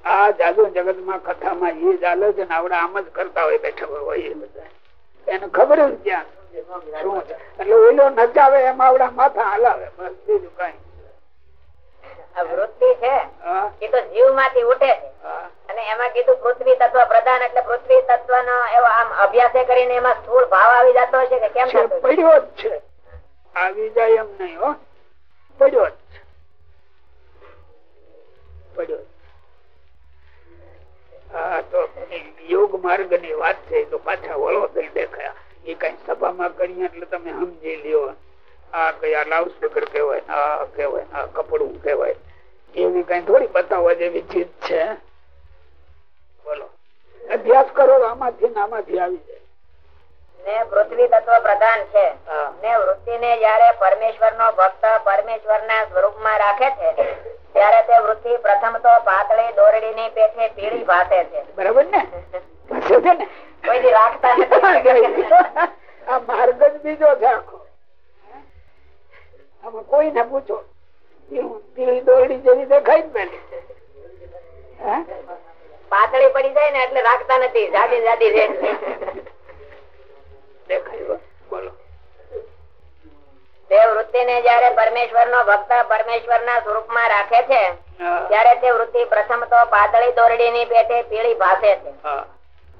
આ જાદુ જગત કથામાં એ ચાલે છે ને આમ જ કરતા હોય, બેઠા હોય એ બધા. એને ખબર જ ક્યાં? શું એટલે ઓલો નચાવે એમાં આવડા માથા હલાવે, બસ, બીજું કઈ. વૃત્તિ છે એ તો જીવમાંથી ઉઠે છે. અને એમાં કીધું પૃથ્વી તત્વ પ્રધાન એટલે પૃથ્વી તત્વ નો એવો આમ અભ્યાસ કરીને એમાં સ્થુલ ભાવ આવી જતો હશે કે કેમ? પડ્યો જ છે. આવી જાય એમ નહીં હો. પડ્યો જ છે. પડ્યો. હા તો યોગ માર્ગની વાત છે તો પાછા વળો થઈ દેખાયા. એ કઈ સભામાં કરીએ એટલે તમે સમજી લ્યો. આ કયા લાઉડ સ્પીકર કહેવાય આ કહેવાય આ કપડું કહેવાય. એવી કઈ થોડી બતાવવા જેવી ચીજ છે? બોલો. અભ્યાસ કરો આમાંથી આમાંથી આવી જાય. ને પૃથ્વી તત્વ પ્રધાન છે. ને વૃત્તિ ને જયારે પરમેશ્વર નો ભક્ત પરમેશ્વર ના સ્વરૂપમાં રાખે છે ત્યારે તે વૃત્તિ પ્રથમ તો પાતળી દોરડી ની પેઠે પીળી ભાતે છે. બરાબર ને? કોઈ રાખતા નથી. આ માર્ગ જ બીજો છે આખો. આમાં કોઈને પૂછો. પીળી દોરડી જેવી દેખાય જ હે? પાતળી પડી જાય ને એટલે રાખતા નથી જાડી જાડી રે દેખાય બોલો. તે વૃત્તિ ને જયારે પરમેશ્વર નો ભક્ત પરમેશ્વર ના સ્વરૂપમાં રાખે છે ત્યારે તે વૃત્તિ પ્રથમ તો પાતળી દોરડી ની પેટે પીળી ભાસે છે.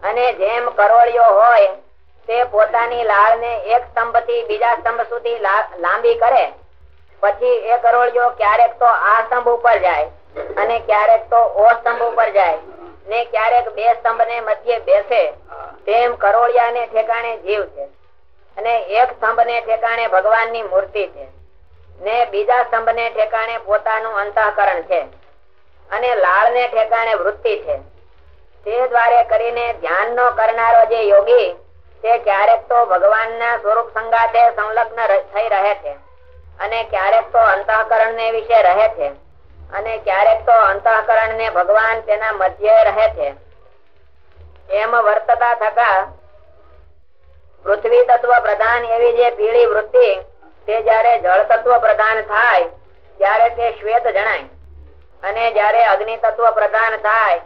અને જેમ કરોળિયો હોય તે પોતાની લાળ ને એક સ્તંભથી બીજા સ્તંભ સુધી લાંબી કરે. પછી એ કરોળિયો ક્યારેક તો આ સ્તંભ ઉપર જાય અને ક્યારેક તો ઓ સ્તંભ ઉપર જાય ને ક્યારેક બે સ્તંભ ને મધ્ય બેસે, તેમ કરોળિયા ને ઠેકાણે જીવ છે. અને એક સ્તંભ ને ઠેકાણે ભગવાનની મૂર્તિ છે. ને બીજા સ્તંભ ને ઠેકાણે પોતાનું અંતઃકરણ છે. અને લાળ ને ઠેકાણે વૃત્તિ છે. તે દ્વારે કરીને ધ્યાન નો કરનારો જે યોગી, તે ક્યારેક તો ભગવાન ના સ્વરૂપ સંગાતે સંલગ્ન થઈ રહે છે. અને ક્યારેક તો અંતઃકરણ ને વિશે રહે છે. અને ક્યારેક તો અંતઃકરણ ને ભગવાન તેના મધ્ય રહે છે. એમ વર્તતા થતા પૃથ્વી તત્વ પ્રધાન એવી જે પીળી વૃત્તિ તે જયારે જળ તત્વ પ્રધાન થાય ત્યારે તે શ્વેત જણાય. અને જયારે અગ્નિ તત્વ પ્રધાન થાય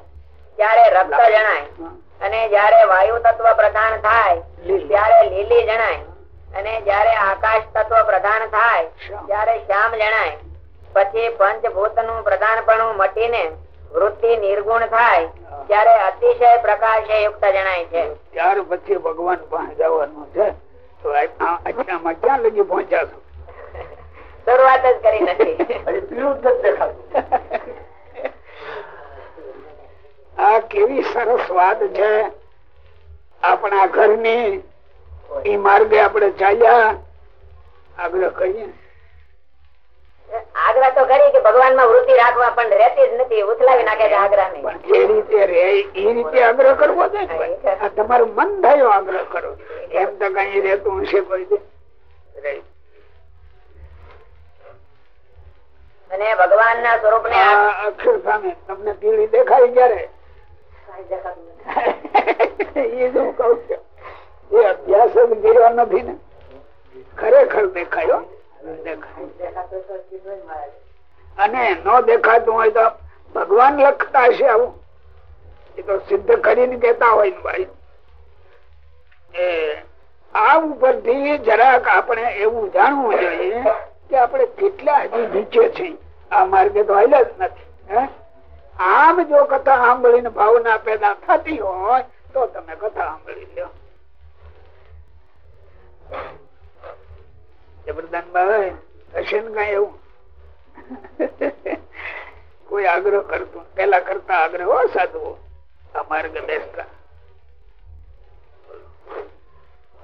ત્યારે રક્ત જણાય. અને જયારે વાયુ તત્વ પ્રધાન થાય. ત્યારે લીલી જણાય. અને જયારે આકાશ તત્વ પ્રધાન થાય ત્યારે શ્યામ જણાય પછી પંચભૂતનું પ્રધાનપણું મટીને વૃત્તિ નિર્ગુણ થાય ત્યારે અતિશય પ્રકાશ યુક્ત જણાય છે. ત્યાર પછી ભગવાન પાસે જવાનું છે. તો અચ્છામાં ક્યાં લગી પહોંચ્યા શરૂઆત જ કરી નથી. આ કેવી સરસ વાત છે. આપણા ઘરની એ માર્ગે આપણે ચાલ્યા. આગ્રહ કરીએ. આગ્રહ તો કરી કે ભગવાનમાં વૃત્તિ રાખવા પણ રહેતી જ નથી ઉથલાવી નાખે છે આગ્રહ ને જે રીતે રે એ રીતે આગ્રહ કરવો છે ને ભાઈ. આ તમારું મન થયો આગ્રહ કરો એમ તો કઈ રહેતું હશે કોઈ રહી. અને ભગવાન ના સ્વરૂપ ને અક્ષર સામે. તમને પીળી દેખાય ક્યારે? એ શું કઉ છું. એ અભ્યાસ જ કર્યો નથી ને. ખરેખર દેખાયો? અને ન દેખાતું હોય તો ભગવાન લખતા હશે આવું. એ તો સિદ્ધ કરીને કેતા હોય ને ભાઈ. આ ઉપરથી જરાક આપણે એવું જાણવું જોઈએ કે આપણે કેટલા હજી નીચે છે આ માર્ગે તો હાલ જ નથી? આમ જો કથા સાંભળીને ભાવના પેદા થતી હોય, તો તમે કથા સાંભળી લ્યો જબરદાનભાઈ હશે ને કઈ એવું. કોઈ આગ્રહ કરતું પેલા કરતા આગ્રહ હો સાધુઓ આ માર્ગ બેસતા.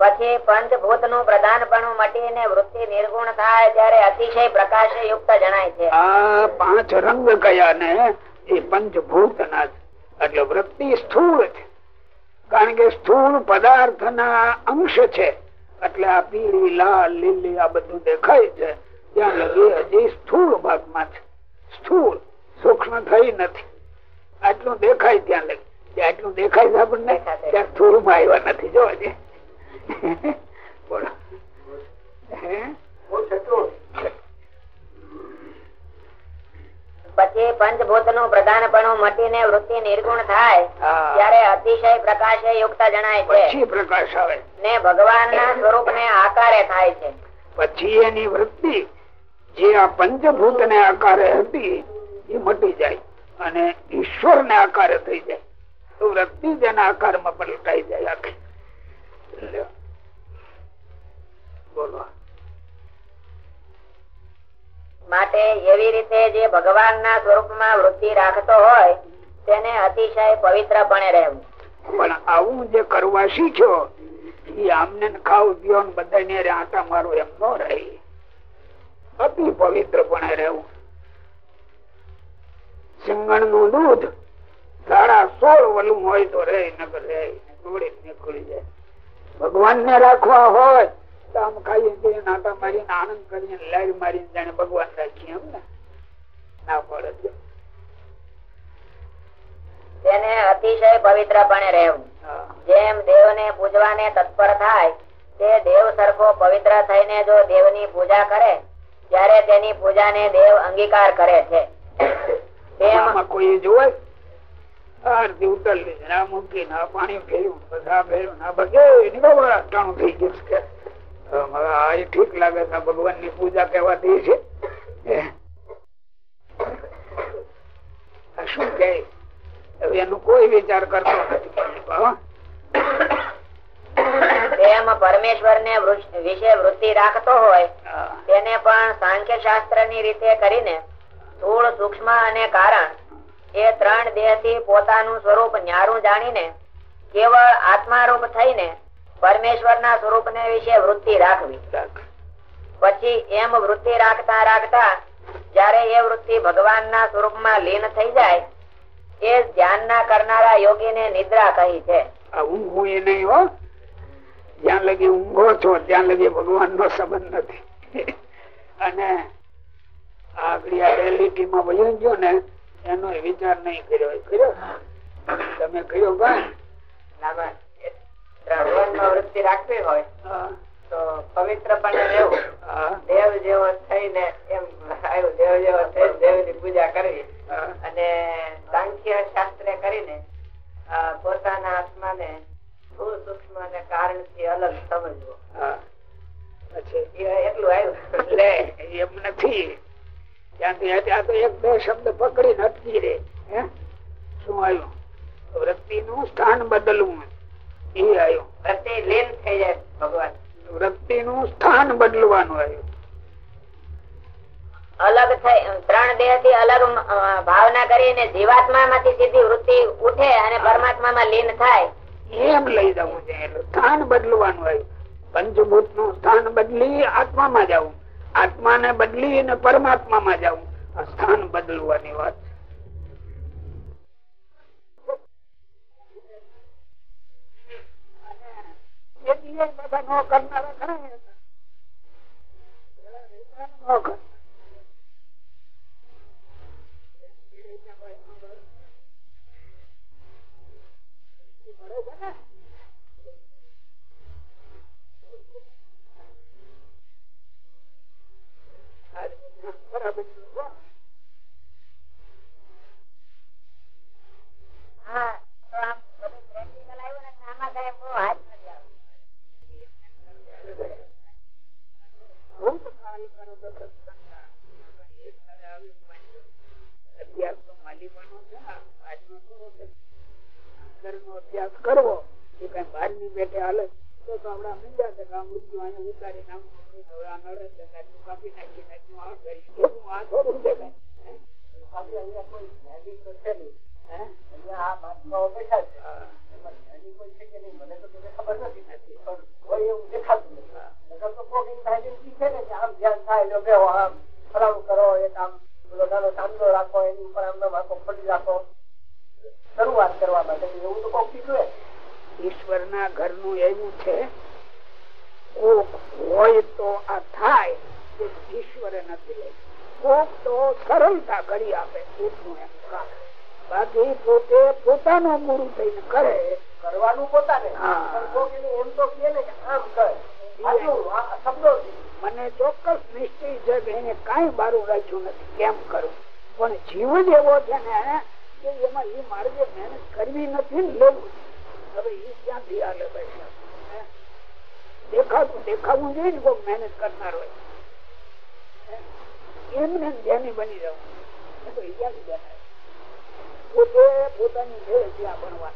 પછી પંચભૂતનું પ્રધાનપણું મટીને વૃત્તિ નિર્ગુણ થાય ત્યારે અતિશય પ્રકાશ યુક્ત જણાય છે. આ પાંચ રંગ કયા ને એ પંચભૂત ના એટલે વૃત્તિ સ્થૂળ છે. કારણ કે સ્થૂળ પદાર્થ ના અંશ છે. એટલે આ પીળી લાલ લીલી આ બધું દેખાય છે. ત્યાં લગી હજી સ્થૂળ ભાગમાં છે. સ્થૂળ. સૂક્ષ્મ થઈ નથી. આટલું દેખાય ત્યાં લગી. આટલું દેખાય છે આપણને ત્યાં સ્થુલમાં આવ્યા નથી. જો હજી. બોલો. હે? પછી પંચભૂતનું પ્રધાનપણું મટીને વૃત્તિ નિર્ગુણ થાય ત્યારે અતિશય પ્રકાશ યુક્ત જણાય છે. પછી પ્રકાશ આવે. ને ભગવાન ના સ્વરૂપ ને આકારે થાય છે. પછી એની વૃત્તિ જે આ પંચભૂત ને આકારે હતી એ મટી જાય અને ઈશ્વર ને આકારે થઈ જાય. તો વૃત્તિ જેના આકારમાં પલટાઈ જાય આખી. બોલો. માટે એવી રીતે જે ભગવાન ના સ્વરૂપમાં વૃત્તિ રાખતો હોય, તેને અતિશય પવિત્રપણે રહેવું. પણ આવું જે કરવા શીખ્યો આમને ખાવ ને બધાને આટા મારો એમ ન રહે. અતિ પવિત્ર પણ રહેવું. સિંગણનું દૂધ સાડા સોળ વલું હોય તો રે નગર રે નીકળી જાય. ભગવાન ને રાખવા હોય આમ ખાઈ પીને આટા મારીને આનંદ કરીને લારી મારીને જાણે ભગવાન રાખીએ એમ ને. ના પડે તેને અતિશય પવિત્રપણે રહેવું. જેમ દેવ ને પૂજવાને તત્પર થાય તે દેવ સરખો પવિત્ર થઈને જો દેવની પૂજા કરે ત્યારે તેની પૂજાને દેવ અંગીકાર કરે છે. કોઈ જોવે? આરતી મૂકી આ પાણી ફેર્યું બધા ફેર્યું ના બગે અટાણું થઈ ગયું આ ઠીક લાગે છે ભગવાનની પૂજા કહેવાતી છે. શું કે હવે એનો કોઈ વિચાર કરતો નથી પરમેશ્વર ને વિશે વૃત્તિ રાખતો હોય તેને પણ સાંખ્ય શાસ્ત્રની રીતે કરીને સ્થૂળ સૂક્ષ્મ અને કારણ એ ત્રણ દેહથી પોતાનું સ્વરૂપ ન્યારું જાણીને કેવળ આત્મારૂપ થઈને પરમેશ્વર ના સ્વરૂપ ને વિશે વૃત્તિ રાખવી. પછી એમ વૃત્તિ રાખતા રાખતા જયારે એ વૃત્તિ ભગવાન ના સ્વરૂપમાં લીન થઈ જાય એ ધ્યાન ના કરનારા યોગી ને નિદ્રા કહી છે. ઊંઘવું એ નહીં હો. જ્યાં લગી ઊંઘો છો ત્યાં લગી ભગવાન નો સંબંધ નથી. અને આગળ આ રેલિટી માં વયો ગયો ને એનો વિચાર નહીં કર્યો. કર્યો? તમે કર્યો કાંઈ? વૃત્તિ રાખવી હોય તો પવિત્ર પણ રહેવું. દેવ જેવો થઈને એમ આવ્યું દેવ જેવો થઈને દેવની પૂજા કરવી. અને સાંખ્ય શાસ્ત્ર કરીને પોતાના આત્માને સ્થૂળ સૂક્ષ્મ અને કારણથી અલગ સમજવો. પછી? એ એટલું આવ્યું. એટલે એમ નથી. ત્યાંથી ત્યાં તો એક બે શબ્દ પકડી અટકી રે? શું આવ્યું? વૃત્તિ નું સ્થાન બદલવું. એ આવ્યું. પ્રતિ લીન થઈ જાય ભગવાન. વૃત્તિ નું સ્થાન બદલવાનું આવ્યું. અલગ થઈ ત્રણ દેહથી અલગ ભાવના કરીને જીવાત્મા માંથી સીધી વૃત્તિ ઉઠે અને પરમાત્મા માં લીન થાય. એમ લઈ જવું છે. સ્થાન બદલવાનું આવ્યું. પંચભૂતનું સ્થાન બદલી આત્મા માં જવું. આત્માને બદલી અને પરમાત્મામાં જવું. સ્થાન બદલવાની વાત છે. એટલે બધા નો કરનારા ખરા ને. પોતાનો ગુરુ થઈને કરે. કરવાનું પોતાને. મને ચોક્કસ નિશ્ચય છે કે એને કઈ બારું રાખ્યું નથી. કેમ કરું? પણ જીવ જ એવો છે ને કે એમાં એ માર્ગે મહેનત કરવી નથી ને લેવું. હવે એ ક્યાંથી હાલે બેઠા દેખાતું દેખાવું જોઈએ ને કોઈ મહેનત કરનાર હોય? એમને ધ્યાની બની રહ્યું એ તો એ ક્યાંથી બનાવે પોતે પોતાની મેળે ત્યાં ભણવા.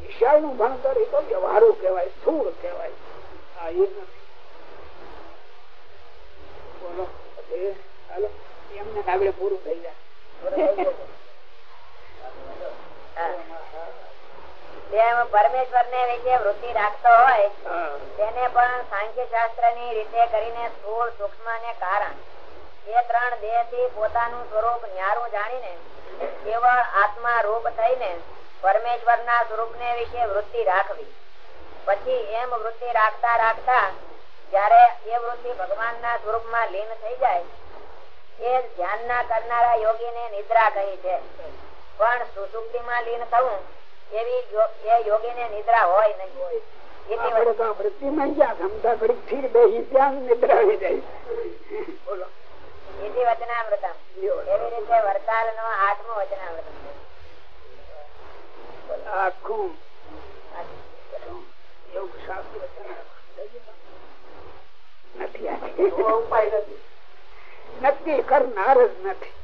વિશાળનું ભણતર એ તો વ્યવહારો કહેવાય સ્થૂળ કહેવાય. આ એ બોલો હાલો એમને આગળ પૂરું થઈ જાય. પરમેશ્વર ને વિશે વૃત્તિ રાખતો હોય તેને પણ સાંખ્ય શાસ્ત્રની રીતે કરીને સ્થૂળ સૂક્ષ્મ ને કારણ. એ ત્રણ દેહથી પોતાનું સ્વરૂપ ન્યારું જાણીને કેવળ આત્મા રૂપ થઈને પરમેશ્વર ના સ્વરૂપ ને વિશે વૃત્તિ રાખવી. પછી એમ વૃત્તિ રાખતા રાખતા જયારે એ વૃત્તિ ભગવાન ના સ્વરૂપમાં લીન થઈ જાય, એ ધ્યાન ના કરનારા યોગી ને નિદ્રા કહી છે. પણ સુસુપ્તિ માં લીન થવું એવી એ યોગી ને નિદ્રા હોય નહીં. હોય વૃત્તિ માં ક્યાં સમજા ઘડી ફીર બે નિદ્રા જાય. બોલો. ઇતિ વચનામૃતમ એવી રીતે વરતાલ નો આઠમો વચનામૃતમ નક્કી કરનાર નથી.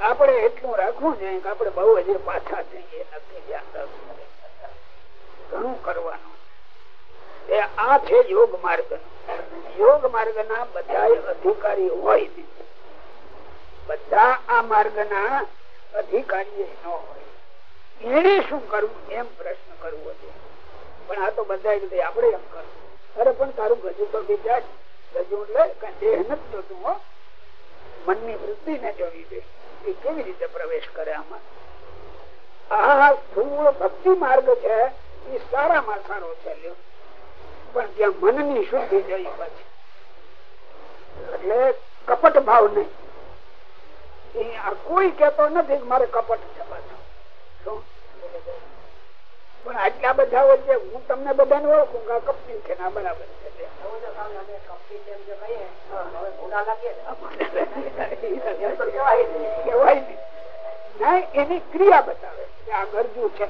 આપણે એટલું રાખવું જોઈએ કે આપણે બહુ હજી પાછા જઈએ, નથી ધ્યાન રાખવું. ઘણું કરવાનું? એ આ છે યોગ માર્ગ. યોગ માર્ગ ના બધા અધિકારી હોય બધા આ માર્ગ ના અધિકારી ન હોય. એને શું કરવું? એમ પ્રશ્ન કરવો છે. પણ આ તો બધા આપણે એમ કરવું. અરે પણ તારું ગજુ તો બીજા ગજુ એટલે દેહ નથી જોતું, હો. મનની વૃત્તિ ને જોવી જોઈએ એ કેવી રીતે પ્રવેશ કરે આમાં? આ ભક્તિ માર્ગ છે. એ સારામાં સારો છે પણ ત્યાં મનની શુદ્ધિ જઈ પછી. એટલે કપટ ભાવ નહીં. આ કોઈ કેતો નથી મારે કપટ પાછું પણ આટલા બધા વચ્ચે હું તમને બધાને ઓળખું કે કપટી છે ના બરાબર છે. એની ક્રિયા બતાવે કે આ ગરજુ છે.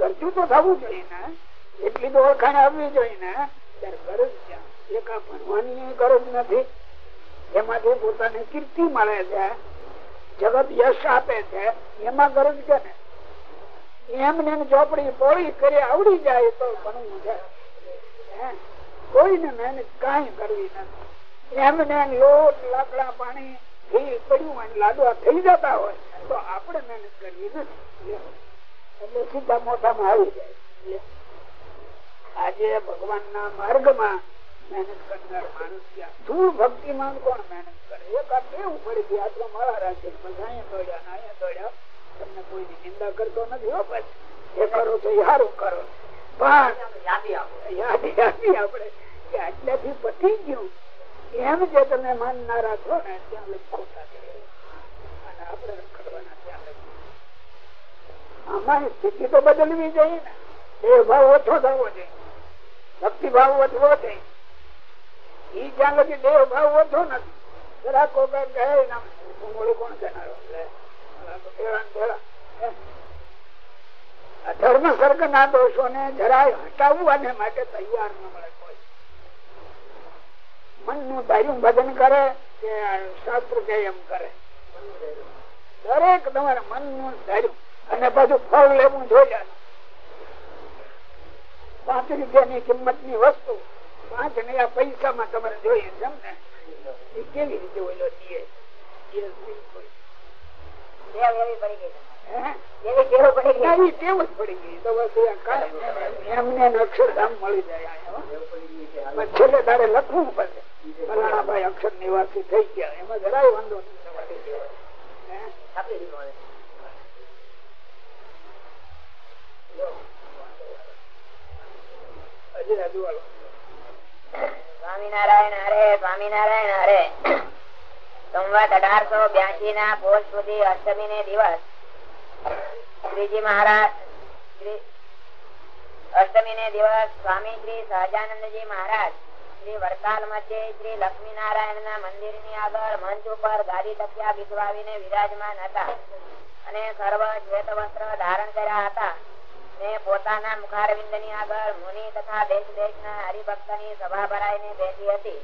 ગરજુ તો થવું જોઈએ ને. એટલી તો ઓળખાણ આવવી જોઈએ ને. ત્યારે ગરજ ક્યાં એક આ ભણવાની ગરજ નથી. એમાંથી પોતાને કીર્તિ મળે છે. જગત યશ આપે છે. એમાં ગરજ કે ને. એમને એમ ચોપડી પોળી કરી આવડી જાય તો ભણવું છે? કોઈને મહેનત કઈ કરવી નથી. એમને લોટ લાકડા પાણી ઘી પડ્યું લાડવા થઈ જતા હોય, તો આપણે મહેનત કરવી નથી. એટલે સીધા મોઢામાં આવી જાય આજે ભગવાન ના માર્ગમાં મહેનત કરનાર માણસ ત્યાં ધૂળ ભક્તિ માં કોણ મહેનત કરે? એક આ કેવું પડી ગઈ આટલો માળા રાખે બધા અહીંયા દોડ્યા ને અહીંયા દોડ્યા. તમને કોઈની નિંદા કરતો નથી હો પછી એ કરો તો સારું કરો. પણ યાદી આપો. આપણે કે આટલાથી પતી ગયું. એમ જે તમે માનનારા છો ને ત્યાં લખો અને આપણે આમાં સ્થિતિ તો બદલવી જોઈએ ને. એ ભાવ ઓછો થવો જોઈએ. ભક્તિ ભાવ વધવો જોઈએ. ઈ જ્યાં લગી દેહ ભાવ ઓછો નથી. ના ને ધર્મ સર્ગ ના દોષો ને જરાય હટાવવા ને માટે તૈયાર ન મળે કોઈ. મનનું ધાર્યું ભજન કરે કે શાસ્ત્ર કે એમ કરે. દરેક તમારે મનનું ધાર્યું. અને પાછું ફળ લેવું જોઈએ. પાંચ રૂપિયાની કિંમતની વસ્તુ પાંચ ને આ પૈસા માં તમારે જોઈએ છે ને? એ કેવી રીતે ઓલો દે ના, છેલ્લે તારે લખવું પડે. ફલાણા ભાઈ અક્ષર નિવાસી થઈ ગયા. એમાં જરાય વાંધો નથી તમારે. હે? છાપી દીધું હજી રાજુ વાળો. અષ્ટમી ને સ્વામી શ્રી સહજાનંદજી મહારાજ, શ્રી મધ્ય શ્રી લક્ષ્મીનારાયણ ના મંદિરની આગળ મંચ ઉપર તકિયા બિછવાવીને વિરાજમાન હતા અને સર્વ વસ્ત્ર ધારણ કર્યા હતા. ને પોતાના મુખારવિંદની આગળ મુનિ તથા દેશ દેશ ના હરિભક્તની સભા ભરાઈને બેઠી હતી.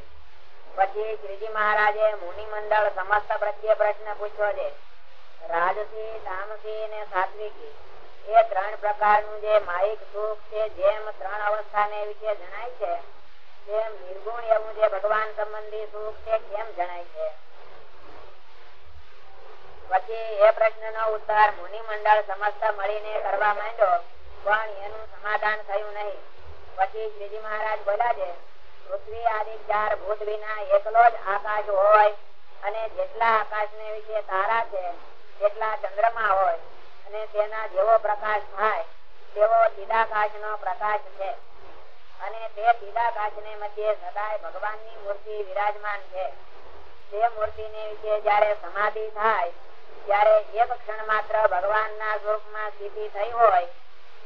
પછી શ્રીજી મહારાજે મુનિ મંડળ સમસ્ત પ્રત્યે પ્રશ્ન પૂછ્યો છે. રાજસી તામસી ને સાત્વિકી એ ત્રણ પ્રકારનું જે માહિક સુખ છે, જેમ ત્રણ અવસ્થા ને વિશે જણાય છે, તેમ નિર્ગુણ એવું જે ભગવાન સંબંધી સુખ છે કેમ જણાય છે. પછી એ પ્રશ્ન નો ઉત્તર મુનિ મંડળ સમસ્ત મળીને કરવા માંડ્યો. પણ એનું સમાધાન થયું નહીં. પછી શ્રીજી મહારાજ બોલ્યા છે, પૃથ્વી આદિ ચાર ભૂત વિના એકલો જ આકાશ હોય અને જેટલા આકાશ ને વિશે તારા છે, તેટલા ચંદ્રમા હોય અને તેના જેવો પ્રકાશ થાય, તેવો તીદાકાશ નો પ્રકાશ છે. અને તે તીદાકાશ ને મધ્ય સદાય ભગવાનની મૂર્તિ વિરાજમાન છે. તે મૂર્તિ ને વિશે જયારે સમાધિ થાય, ત્યારે એક ક્ષણ માત્ર ભગવાન ના સ્વરૂપમાં સ્થિતિ થઈ હોય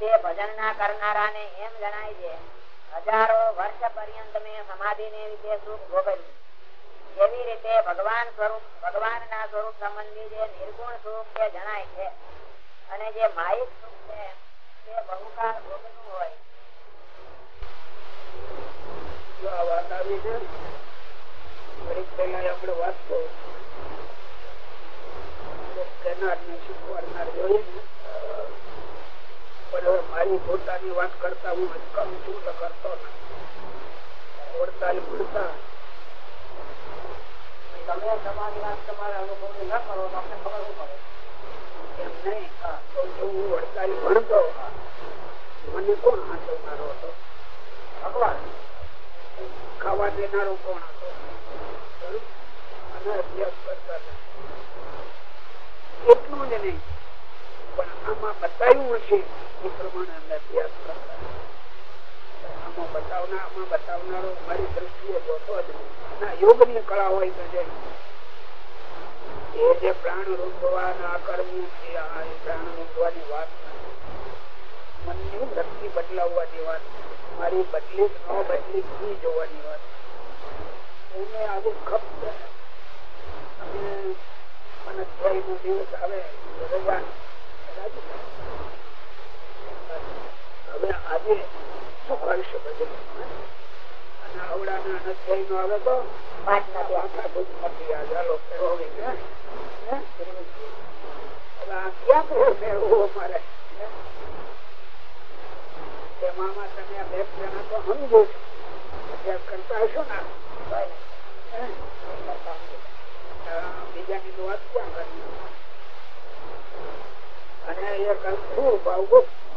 ભજન ના કરનારા ને એમ જણાય છે, હજારો વર્ષ પર્યંત મેં સમાધિ ને વિશે સુખ ભોગવ્યું. એવી રીતે ભગવાન સ્વરૂપ, ભગવાન ના સ્વરૂપ સંબંધી જે નિર્ગુણ સુખ તે જણાય છે, અને જે માહિત સુખ છે, તે બહુકાળ ભોગવવું હોય. આપણે વાત તો કરનાર ને શીખવાડનાર જોઈએ પણ હવે મારી પોતાની વાત કરતા હું અટકાવું છું, તો કરતો નથી. ભૂલતા તમે તમારી તમારા વડતાલ ભણતો, મને કોણ હાંચવનારો હતો? ભગવાન. ખાવા દેનારો કોણ હતો? અને કરતા એટલું જ નહીં. પણ આમાં બતાવ્યું હશે. એ પ્રમાણે અમે અભ્યાસ કરતા. આમાં બતાવનાર, આમાં બતાવનારો મારી દ્રષ્ટિએ જોતો જ ના યોગની કળા હોય તો જે એ જે પ્રાણ રૂંધવા કરવું છે, આ પ્રાણ રૂંધવાની વાત મનની વૃત્તિ બદલાવવાની વાત મારી બદલી ન બદલી ઘી જોવાની વાત એને આજે ખપ અને મને નો દિવસ આવે થાય. હવે આજે શું કરશે બધું અને આવડાના અધ્યાય નો આવે તો આખા મટી આ ફેરવી? હવે આ ક્યાં કહે ફેરવું અમારે? હે? તમે આ બે જણા તો સમજો અભ્યાસ કરતા હશો ને? બીજાની વાત ક્યાં કરી અને એક અંખું ભાવગુપ્ત